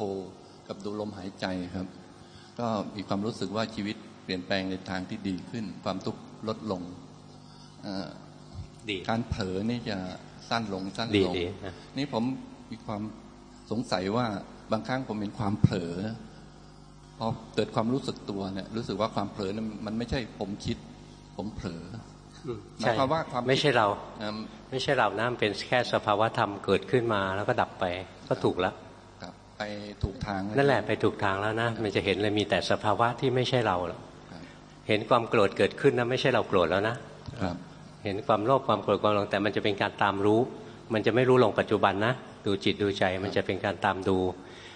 J: กับดูลมหายใจครับ ก็มีความรู้สึกว่าชีวิตเปลี่ยนแปลงในทางที่ดีขึ้น ความทุกข์ลดลงเอ่อ
A: ดี
J: การเผลอนี่จะสั้นลงสั้น
A: ดี
J: ลง
A: ดีนะ
J: นี่ผมมีความสงสัยว่าบางครั้งผมเป็นความเผลอพอเกิดความรู้สึกตัวเนี่ยรู้สึกว่าความเผลอนั้นมันไม่ใช่ผมคิด ผมเผลอ
A: อืม
J: หมายความว่าความ
A: ไม่ใช่เรา
J: อืม
A: ไม่ใช่เรานะมันเป็นแค่สภาวะธรรมเกิดขึ้นมาแล้วก็ดับไปก็ถูกแล้ว
J: ครับไปถูกทาง
A: นั่นแหละไปถูกทางแล้วนะมันจะเห็นเลยมีแต่สภาวะที่ไม่ใช่เราแล้วเห็นความโกรธเกิดขึ้นนะไม่ใช่เราโกรธแล้วนะ
J: ครับ
A: เห็นความโลภความโกรธความหลงแต่มันจะเป็นการตามรู้ มันจะไม่รู้ลงปัจจุบันนะดูจิตดูใจมันจะเป็นการตามดู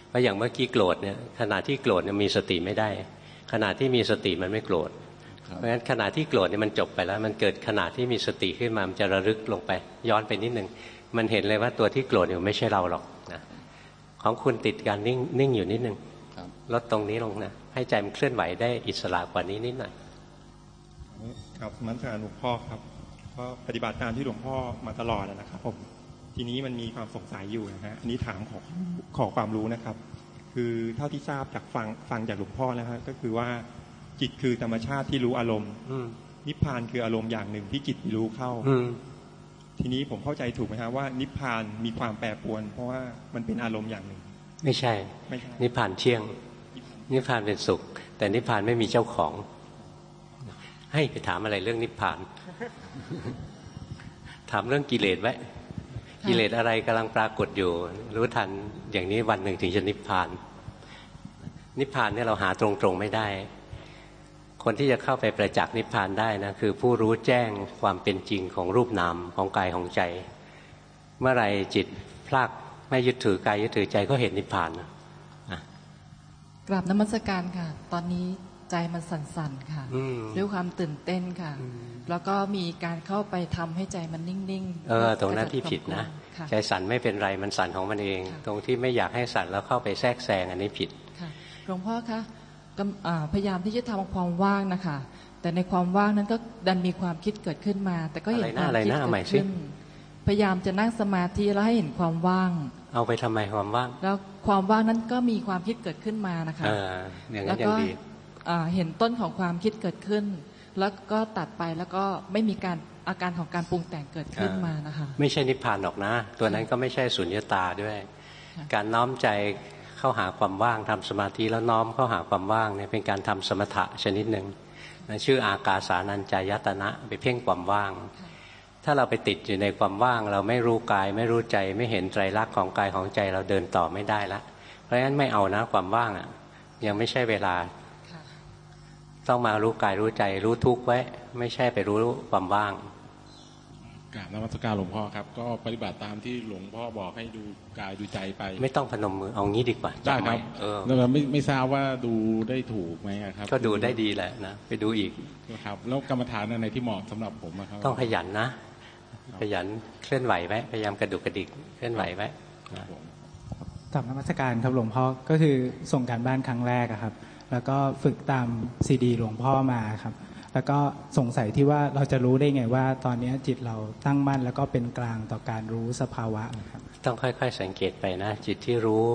A: เพราะอย่างเมื่อกี้โกรธเนี่ยขณะที่โกรธเนี่ยมีสติไม่ได้ ขณะที่มีสติมันไม่โกรธ
J: ครับ
A: เพราะฉะนั้นขณะที่โกรธเนี่ยมันจบไปแล้ว มันเกิดขณะที่มีสติขึ้นมามันจะระลึกลงไป ย้อนไปนิดนึงมันเห็นเลยว่าตัวที่โกรธเนี่ยไม่ใช่เราหรอกนะของคุณติดการนิ่งนิ่งอยู่นิดนึง
J: ครับ
A: ลดตรงนี้ลงนะให้ใจมันเคลื่อนไหวได้อิสระกว่านี้นิดหน่อย
K: ครับมันการหลวงพ่อครับก็ปฏิบัติตามที่หลวงพ่อมาตลอดนะครับผมทีนี้มันมีความสงสัยอยู่นะฮะอันนี้ถามขอขอความรู้นะครับ คือเท่าที่ทราบจากฟังฟังจากหลวงพ่อนะฮะก็คือว่า จิตคือธรรมชาติที่รู้อารมณ์
A: อืม
K: นิพพานคืออารมณ์อย่างหนึ่งที่จิตรู้เข้า
A: อืม
K: ทีนี้ผมเข้าใจถูกไหมฮะว่า นิพพานมีความแปรปรวน เพราะว่ามันเป็นอารมณ์อย่างหนึ่ง
A: ไม่ใช่
K: ไม่ใช่
A: นิพพานเที่ยง นิพพานเป็นสุข แต่นิพพานไม่มีเจ้าของ ให้ไปถามอะไรเรื่องนิพพาน ถามเรื่องกิเลสไว้กิเลสอะไรกำลังปรากฏอยู่ รู้ทันอย่างนี้วันหนึ่งถึงจะนิพพาน นิพพานเนี่ยเราหาตรงๆไม่ได้ คนที่จะเข้าไปประจักษ์นิพพานได้นะคือผู้รู้แจ้งความเป็นจริงของรูปนามของกายของใจ เมื่อไหรจิตพลากไม่ยึดถือกายยึดถือใจก็เห็นนิพพานนะ
L: กราบนมัสการค่ะ ตอนนี้ใจมันสั่นๆค่ะ
A: อืม
L: ด้วยความตื่นเต้นค่ะ แล้วก็มีการเข้าไปทำให้ใจมันนิ่งๆ
A: เออ ตรงนั้นที่ผิดนะ
L: ค่ะ
A: ใจสั่นไม่เป็นไรมันสั่นของมันเอง ตรงที่ไม่อยากให้สั่นแล้วเข้าไปแทรกแซงอันนี้ผิด
L: ค่ะหลวงพ่อคะ กำอ่าพยายามที่จะทำความว่างนะคะ แต่ในความว่างนั้นก็ดันมีความคิดเกิดขึ้นมา แต่ก็เห็น
A: อะไรนะ
L: ความ
A: อะไร
L: คิด
A: นะเอาใหม่
L: เกิด
A: สิ
L: ขึ้นพยายามจะนั่งสมาธิแล้วให้เห็นความว่าง
A: เอาไปทำไมความว่าง
L: แล้วความว่างนั้นก็มีความคิดเกิดขึ้นมานะคะ
A: เอออย่างนั้
L: แล้
A: น
L: ว
A: ยัง
L: ก็
A: ดี
L: อ่าเห็นต้นของความคิดเกิดขึ้น แล้วก็ตัดไปแล้วก็ไม่มีการอาการของการปรุงแต่งเกิดขึ้นมานะคะ
A: ไม่ใช่นิพพานหรอกนะ ตัวนั้นก็ไม่ใช่สุญญตาด้วยการน้อมใจ เข้าหาความว่างทำสมาธิแล้วน้อมเข้าหาความว่างเนี่ยเป็นการทำสมถะชนิดหนึ่งนะชื่ออากาสานัญจายตนะไปเพ่งความว่าง ถ้าเราไปติดอยู่ในความว่าง เราไม่รู้กายไม่รู้ใจไม่เห็นไตรลักษณ์ของกายของใจเราเดินต่อไม่ได้ละเพราะฉะนั้นไม่เอานะความว่างอะยังไม่ใช่เวลา ต้องมารู้กายรู้ใจรู้ทุกข์ไว้ ไม่ใช่ไปรู้ความว่าง
M: กราบนมัสการหลวงพ่อครับ ก็ปฏิบัติตามที่หลวงพ่อบอกให้ดูกายดูใจไป
A: ไม่ต้องพนมมือเอางี้ดีกว่า
M: ได้ครับ
A: จำว้เออ
M: แล้วไม่ไม่ทราบว่าดูได้ถูกไหมอะครับ
A: ก็ดูได้ดีแหละนะไปดูอีก
M: ครับแล้วกรรมฐานอันไหนที่เหมาะสำหรับผมอะครับ
A: ต้องขยันนะขยันเคลื่อนไหวไว้พยายามกระดุกกระดิกเคลื่อนไหวไว้นะ
N: กลับนมัสการครับหลวงพ่อก็คือส่งการบ้านครั้งแรกอะครับ แล้วก็ฝึกตามซีดีหลวงพ่อมาครับ แล้วก็สงสัยที่ว่าเราจะรู้ได้ไงว่า ตอนนี้จิตเราตั้งมั่นแล้วก็เป็นกลางต่อการรู้สภาวะครับ
A: ต้องค่อย ๆ สังเกตไปนะ จิตที่รู้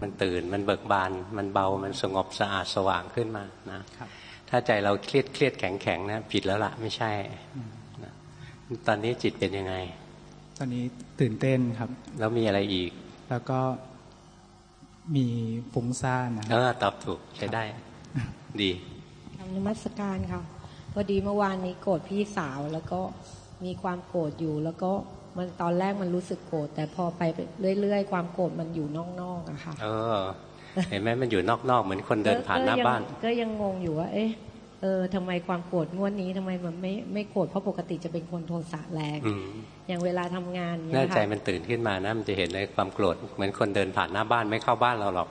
A: มันตื่นมันเบิกบาน มันเบามันสงบสะอาดสว่างขึ้นมานะถ้าใจเราเครียดเครียดแข็งแข็งนะผิดแล้วล่ะไม่ใช่นะตอนนี้จิตเป็นยังไง
N: ตอนนี้ตื่นเต้นครับ
A: แล้วมีอะไรอีก
N: แล้วก็มีฟุ้งซ่านนะค
A: เอ
N: รับ
A: อตอบถูกใช้ได้ ดี
O: ทำนมัสการค่ะ พอดีเมื่อวานนี้โกรธพี่สาวแล้วก็มีความโกรธอยู่ แล้วก็มันตอนแรกมันรู้สึกโกรธแต่พอไปเรื่อยๆ ความโกรธมันอยู่นอกๆอะค่ะ
A: เออ เห็นไหมมันอยู่นอกๆเหมือนคนเดินผ่านหน้าบ้าน
O: ก็ยังงงอยู่ว่า เอ๊ะเออทำไมความโกรธงวดนี้ทำไมมันไม่ไม่โกรธเพราะปกติจะเป็นคนโทสะแรง
A: อืม
O: อย่างเวลาทำงานเนี่
A: น่ายใจ
O: ค่ะ
A: มันตื่นขึ้นมานะมันจะเห็นในความโกรธเหมือนคนเดินผ่านหน้าบ้านไม่เข้าบ้านเราหรอก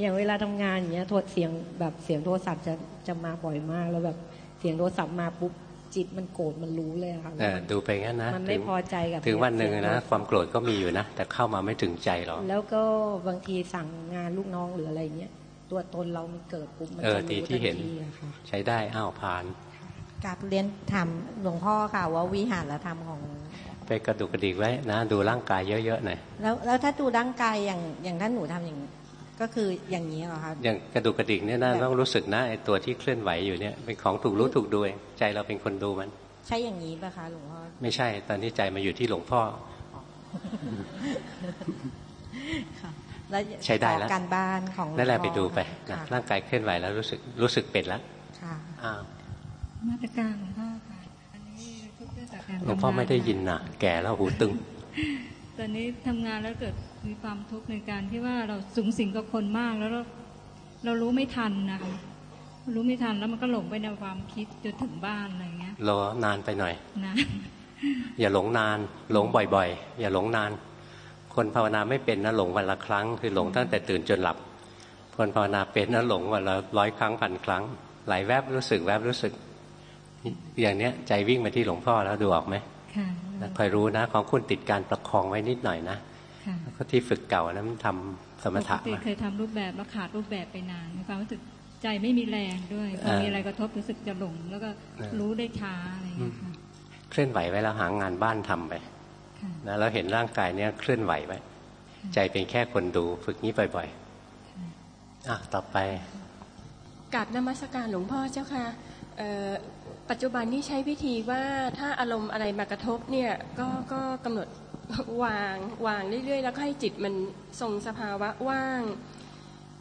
O: อย่างเวลาทำงานอย่างเงี้ยโทษเสียงแบบเสียงโทรศัพท์จะจะมาบ่อยมากแล้วแบบเสียงโทรศัพท์มาปุ๊บจิตมันโกรธมันรู้เลยอะค่ะ
A: เออดูไปงั้นนะ
O: มันไม่
A: ถึง
O: พอใจกับ
A: ถึงวันหนึ่ง
O: เสีย
A: นะ
O: โทรศัพท์
A: ความโกรธก็มีอยู่นะ แต่เข้ามาไม่ถึงใจหรอก
O: แล้วก็บางทีสั่งงานลูกน้องหรืออะไรเงี้ยตัวตนเรามันเกิดปุ๊บมัน
A: เออ
O: จะ
A: ดี
O: รู้
A: ที่เห็น
O: ทันทีอะค่ะ
A: ใช้ได้อ้าวผ่าน
P: กราบเรียนถามหลวงพ่อค่ะว่าวิหารธรรมของ
A: ไปกระดุกกระดิกไว้นะ ดูร่างกายเยอะๆหน่อย
P: แล้วแล้วถ้าดูร่างกายอย่างอย่างท่านหนูทำอย่าง ก็คืออย่างนี้เหรอคะ
A: อย่างกระดุกกระดิกเนี่ยนะต้องรู้สึกนะไอ้ตัวที่เคลื่อนไหวอยู่เนี่ยเป็นของถูกรู้ถูกดูเองใจเราเป็นคนดูมัน
P: ใช่อย่างนี้ปะคะหลวงพ่อ
A: ไม่ใช่ ตอนนี้ใจมาอยู่ที่หลวงพ่อ
P: ค่ะแล้ว
A: ใช้ได้แล้ว
P: ขอการบ้านของลวง
A: นั่นแหละ
P: พ่อ
A: ไปดูไปนะ
P: ค่ะ
A: ร่างกายเคลื่อนไหวแล้วรู้สึกรู้สึกเป็นแล้ว
P: ค่ะ
A: อ้าว
Q: มาตรการหลวงพ่อค่ะอันนี้ทุกเรื่องจากการ
A: หลวงพ่อไม่ได้ยินนะแก่แล้วหูตึง
Q: ตอนนี้ทำงานแล้วเกิด มีความทุกข์ในการที่ว่าเราสูงสิงกับคนมากแล้วเราเรารู้ไม่ทันนะคะรู้ไม่ทันแล้วมันก็หลงไปในความคิดจนถึงบ้านอะไรอย่างเงี้ย
A: รอนานไปหน่อย
Q: นะ
A: อย่าหลงนานหลงบ่อยๆ อย่าหลงนาน คนภาวนาไม่เป็นนะหลงวันละครั้ง คือหลงตั้งแต่ตื่นจนหลับ คนภาวนาเป็นนะหลงวันละร้อยครั้งพันครั้ง หลายแวบรู้สึกแวบรู้สึก อย่างเนี้ยใจวิ่งมาที่หลวงพ่อแล้วดูออกไหม
Q: ค่ะ
A: นะคอยรู้นะ ของคุณติดการประคองไว้นิดหน่อยนะ
Q: ค่ะ
A: แล้ว ก็ที่ฝึกเก่านะมันทำสม
Q: ป
A: ถะ
Q: กติ
A: มา
Q: เคยทำรูปแบบแล้วขาดรูปแบบไปนานมีความรู้สึกใจไม่มีแรงด้วยพอ
A: เออ
Q: มีอะไรกระทบรู้สึกจะหลง แล้วก็
A: เออ
Q: รู้ได้ช้าอะไรอย่างเงี้ยค่ะ
A: เคลื่อนไหวไว้แล้วหางานบ้านทำไป
Q: ค่ะ
A: นะแล้วเห็นร่างกายเนี้ยเคลื่อนไหวไว้ใจเป็นแค่คนดูฝึกนี้บ่อยๆอะต่อไป
R: กับนมัสการหลวงพ่อเจ้าค่ะเอ่อปัจจุบันนี้ใช้วิธีว่าถ้าอารมณ์อะไรมากระทบเนี่ยก็ก็กำหนด วางวางเรื่อยๆ แล้วก็ให้จิตมันทรงสภาวะว่าง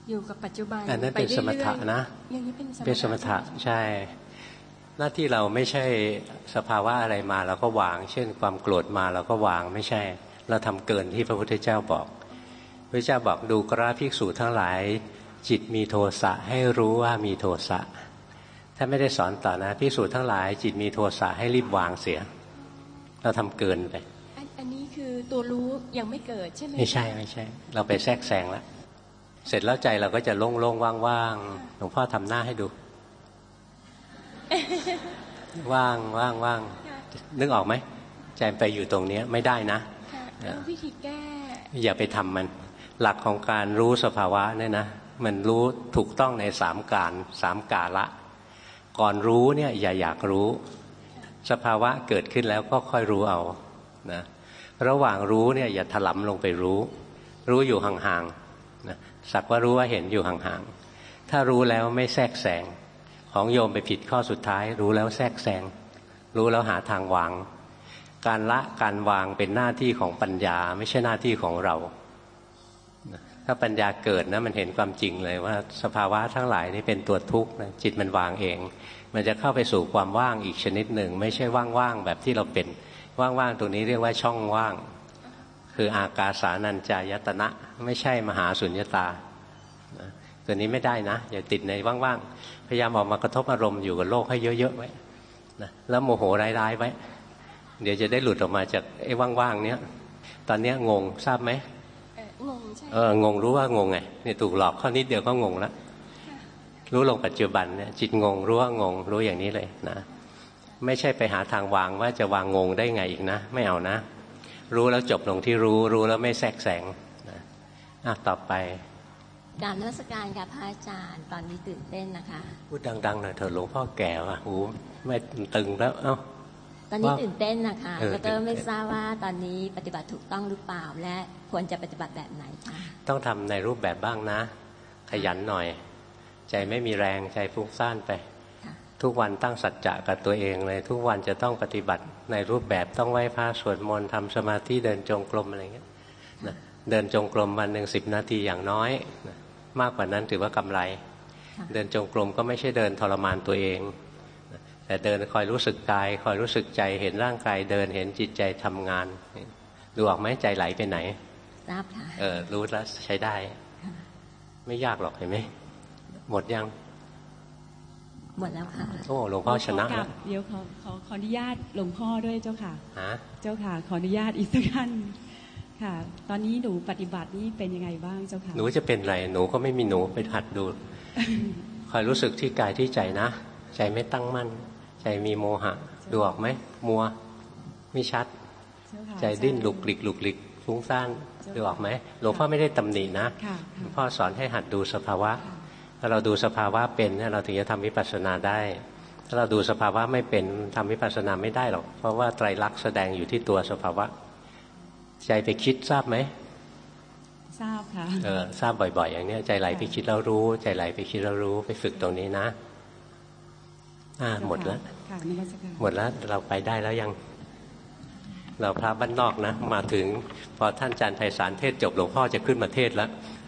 R: อยู่กับปัจจุบัน
A: อันนั้น
R: ไป
A: เป็นสม
R: รื่อยๆ
A: ถะนะ
R: อย่างนี้เป็นสมถะ
A: เป็นสมถะใช่ หน้าที่เราไม่ใช่สภาวะอะไรมาเราก็วาง เช่น ความโกรธมาเราก็วางไม่ใช่ เราทำเกินที่พระพุทธเจ้าบอกพระเจ้าบอกดูกราภิกษุทั้งหลาย จิตมีโทสะให้รู้ว่ามีโทสะถ้าไม่ได้สอนต่อนะภิกษุทั้งหลาย จิตมีโทสะให้รีบวางเสีย เราทำเกินไป
R: อันอันนี้ คือตัวรู้ยังไม่เกิดใช่ไหม
A: ไม่ใช่ไม่ใช่ เราไปแทรกแซงแล้วเสร็จแล้วใจเราก็จะโล่งๆว่างๆหลวงพ่อทำหน้าให้ดู ว่างว่างว่างนึกออกไหมใจไปอยู่ตรงเนี้ยไม่ได้นะ
R: ค่ะแล้ววิธีแก้
A: อย่าไปทำมัน หลักของการรู้สภาวะเนี่ยนะมันรู้ถูกต้องในสามการสามกาละ ก่อนรู้เนี่ยอย่าอยากรู้ สภาวะเกิดขึ้นแล้วก็ค่อยรู้เอานะ ระหว่างรู้เนี่ยอย่าถลำลงไปรู้ รู้อยู่ห่างๆนะสักว่ารู้ว่าเห็นอยู่ห่างๆถ้ารู้แล้วไม่แทรกแซงของโยมไปผิดข้อสุดท้าย รู้แล้วแทรกแซงรู้แล้วหาทางวาง การละการวางเป็นหน้าที่ของปัญญาไม่ใช่หน้าที่ของเราถ้าปัญญาเกิดนะมันเห็นความจริงเลยว่าสภาวะทั้งหลายนี่เป็นตัวทุกข์นะจิตมันวางเอง มันจะเข้าไปสู่ความว่างอีกชนิดหนึ่ง ไม่ใช่ว่างๆแบบที่เราเป็น ว่างๆตรงนี้เรียกว่าช่องว่าง คืออากาสานัญจายตนะ ไม่ใช่มหาสุญญตานะตัวนี้ไม่ได้นะ อย่าติดในว่างๆพยายามออกมากระทบอารมณ์อยู่กับโลกให้เยอะๆไว้นะแล้วโมโหร้ายๆไว้ เดี๋ยวจะได้หลุดออกมาจากไอ้ว่างๆเนี้ยตอนเนี้ยงงทราบไหม
R: เอ่องงใช่
A: เอองงรู้ว่างงไงเนี่ยถูกหลอกข้อนิดเดียวก็งงแล้วรู้ลงปัจจุบันเนี่ยจิตงงรู้ว่างงรู้อย่างนี้เลยนะ ไม่ใช่ไปหาทางวางว่าจะวางงงได้ไงอีกนะ ไม่เอานะ รู้แล้วจบลงที่รู้ รู้แล้วไม่แทรกแซงนะอะต่อไป
S: กรารนมัสการค่ะพระอาจารย์ตอนนี้ตื่นเต้นนะคะ
A: พูดดังๆหน่อยเถอะหลวงพ่อแก่ว่ะหูไม่ตึงแล้วเอ้า
S: ตอนนี้ตื่นเต้นนะคะ
A: เออ
S: แล้วก็
A: ตื่นเต้น
S: ไม่ทราบว่าตอนนี้ปฏิบัติถูกต้องหรือเปล่า และควรจะปฏิบัติแบบไหนคะ
A: ต้องทำในรูปแบบบ้างนะ ขยันหน่อย ใจไม่มีแรงใจฟุ้งซ่านไป ทุกวันตั้งสัจจะกับตัวเองเลย ทุกวันจะต้องปฏิบัติในรูปแบบต้องไหว้พระสวดมนต์ทำสมาธิเดินจงกรมอะไรเงี้ยนะเดินจงกรมวันหนึ่งสิบนาทีอย่างน้อยนะมากกว่านั้นถือว่ากำไร เดินจงกรมก็ไม่ใช่เดินทรมานตัวเองนะแต่เดินคอยรู้สึกกาย คอยรู้สึกใจเห็นร่างกายเดินเห็นจิตใจทำงาน ดูออกไหมใจไหลไปไหน
S: ทราบค่ะ
A: เออรู้แล้วใช้ได้ ไม่ยากหรอกเห็นไหมหมดยัง
S: หมดแล้วค่ะ
A: โอ้หลวงพ่อชนะ
T: ขก
A: แล้
T: ลั
A: ว
T: บเดี๋ยวขอขอขออนุญาตหลวงพ่อด้วยเจ้าค่ะ
A: ฮะ
T: เจ้าค่ะ ขออนุญาตอีกสักท่านค่ะ ตอนนี้หนูปฏิบัตินี่เป็นยังไงบ้างเจ้าค่ะ
A: หนูจะเป็นไรหนูก็ไม่มีหนูไปหัดดูคอยรู้สึกที่กายที่ใจนะ ใจไม่ตั้งมั่น ใจมีโมหะ ดูออกไหมมัวไม่ชัด
T: เจ้าค่ะ
A: ใจดิ้นหลุกหลิกหลุกหลิกฟุ้งซ่านดูออกไหมหลวงพ่อไม่ได้ตำหนินะ
T: ค่ะ
A: หลวงพ่อสอนให้หัดดูสภาวะ ถ้าเราดูสภาวะเป็นเนี่ยเราถึงจะทำวิปัสสนาได้ ถ้าเราดูสภาวะไม่เป็นทำวิปัสสนาไม่ได้หรอก เพราะว่าไตรลักษณ์แสดงอยู่ที่ตัวสภาวะ ใจไปคิดทราบไหม
T: ทราบค่ะ
A: เออทราบบ่อย ๆ อย่างเนี้ยใจไหลไปคิดแล้วรู้ ใจไหลไปคิดแล้วรู้ไปฝึกตรงนี้นะ อ่า หมดแล้ว
T: ค่ะนมัสการ
A: หมดแล้วเราไปได้แล้วยัง เราพระบ้านนอกนะ มาถึง พอท่านอาจารย์ไพศาลเทศจบหลวงพ่อจะขึ้นมาเทศแล้วแล้ว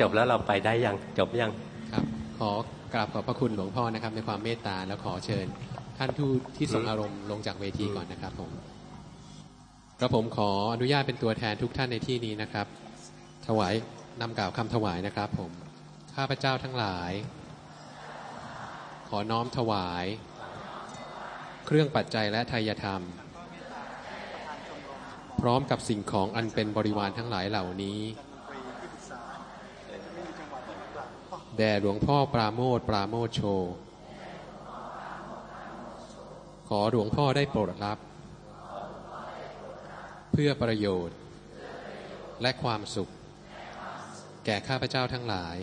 A: จบแล้วเราไปได้ยังจบยัง
H: ครับ ขอกราบขอบพระคุณหลวงพ่อนะครับ ในความเมตตาแล้วขอเชิญท่านทูตที่ทรงอารมณ์ลงจากเวทีก่อนนะครับผมกระผมขออนุญาตเป็นตัวแทนทุกท่านในที่นี้นะครับ ถวายนำกล่าวคำถวายนะครับ ผม ข้าพเจ้าทั้งหลาย ขอน้อมถวาย เครื่องปัจจัยและทายธรรม พร้อมกับสิ่งของอันเป็นบริวารทั้งหลายเหล่านี้ แด่หลวงพ่อปราโมทปราโมทโช ขอหลวงพ่อได้โปรดรับ เพื่อประโยชน์ และความสุข แก่ข้าพเจ้าทั้งหลาย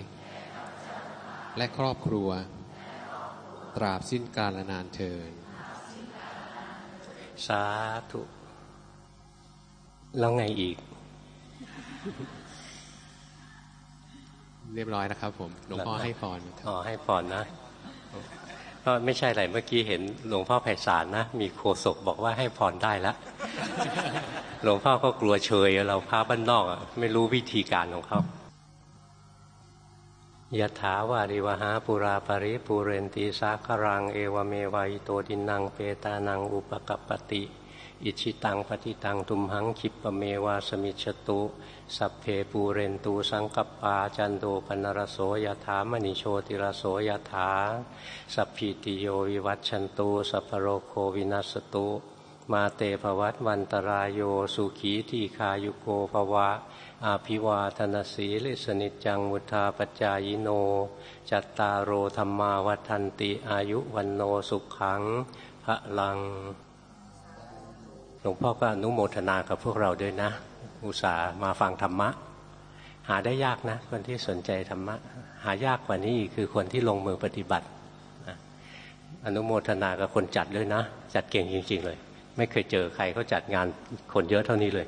H: และครอบครัว ตราบสิ้นกาลนานเทิน
A: สาธุ แล้วไงอีก
H: เรียบร้อยนะครับ ผมหลวงพ่อให้พร
A: อ๋อให้พรนะก็ไม่ใช่อะไรเมื่อกี้เห็นหลวงพ่อไพศาลนะ มีโคศกบอกว่าให้พรได้แล้วหลวงพ่อก็กลัวเชยเราพาบ้านนอกอะไม่รู้วิธีการของเขายะถาวาริวหาปุราปริปูเรนตีสาครัง เอวเมวายโตดินังเปตานังอุปกปปติ อิชิตังปฏิตัง ทุมหังคิปะเมวาสมิชตุ สัพเพปูเรนตุ สังกัปปาจันโท ปัณณะระโส ยะถา มะณิโชติระโส ยะถา สัพพีติโยวิวัชชันตุ สัพพะโรโควินัสสะตุมาเต ภะวัตวันตะราโยสุขีทีฆายุโก ภะวะ อะภิวาทะนะสีลิสสะ นิจจัง วุฑฒาปะจายิโน จัตตาโร ธัมมาวัฑฒันติอายุวัณโณ สุขัง พะลัง หลวงพ่อก็อนุโมทนากับพวกเราด้วยนะ อุตส่าห์มาฟังธรรมะ หาได้ยากนะ คนที่สนใจธรรมะ หายากกว่านี้อีกคือคนที่ลงมือปฏิบัติอนุโมทนากับคนจัดด้วยนะ จัดเก่งจริง ๆ เลย ไม่เคยเจอใครเขาจัดงานคนเยอะเท่านี้เลย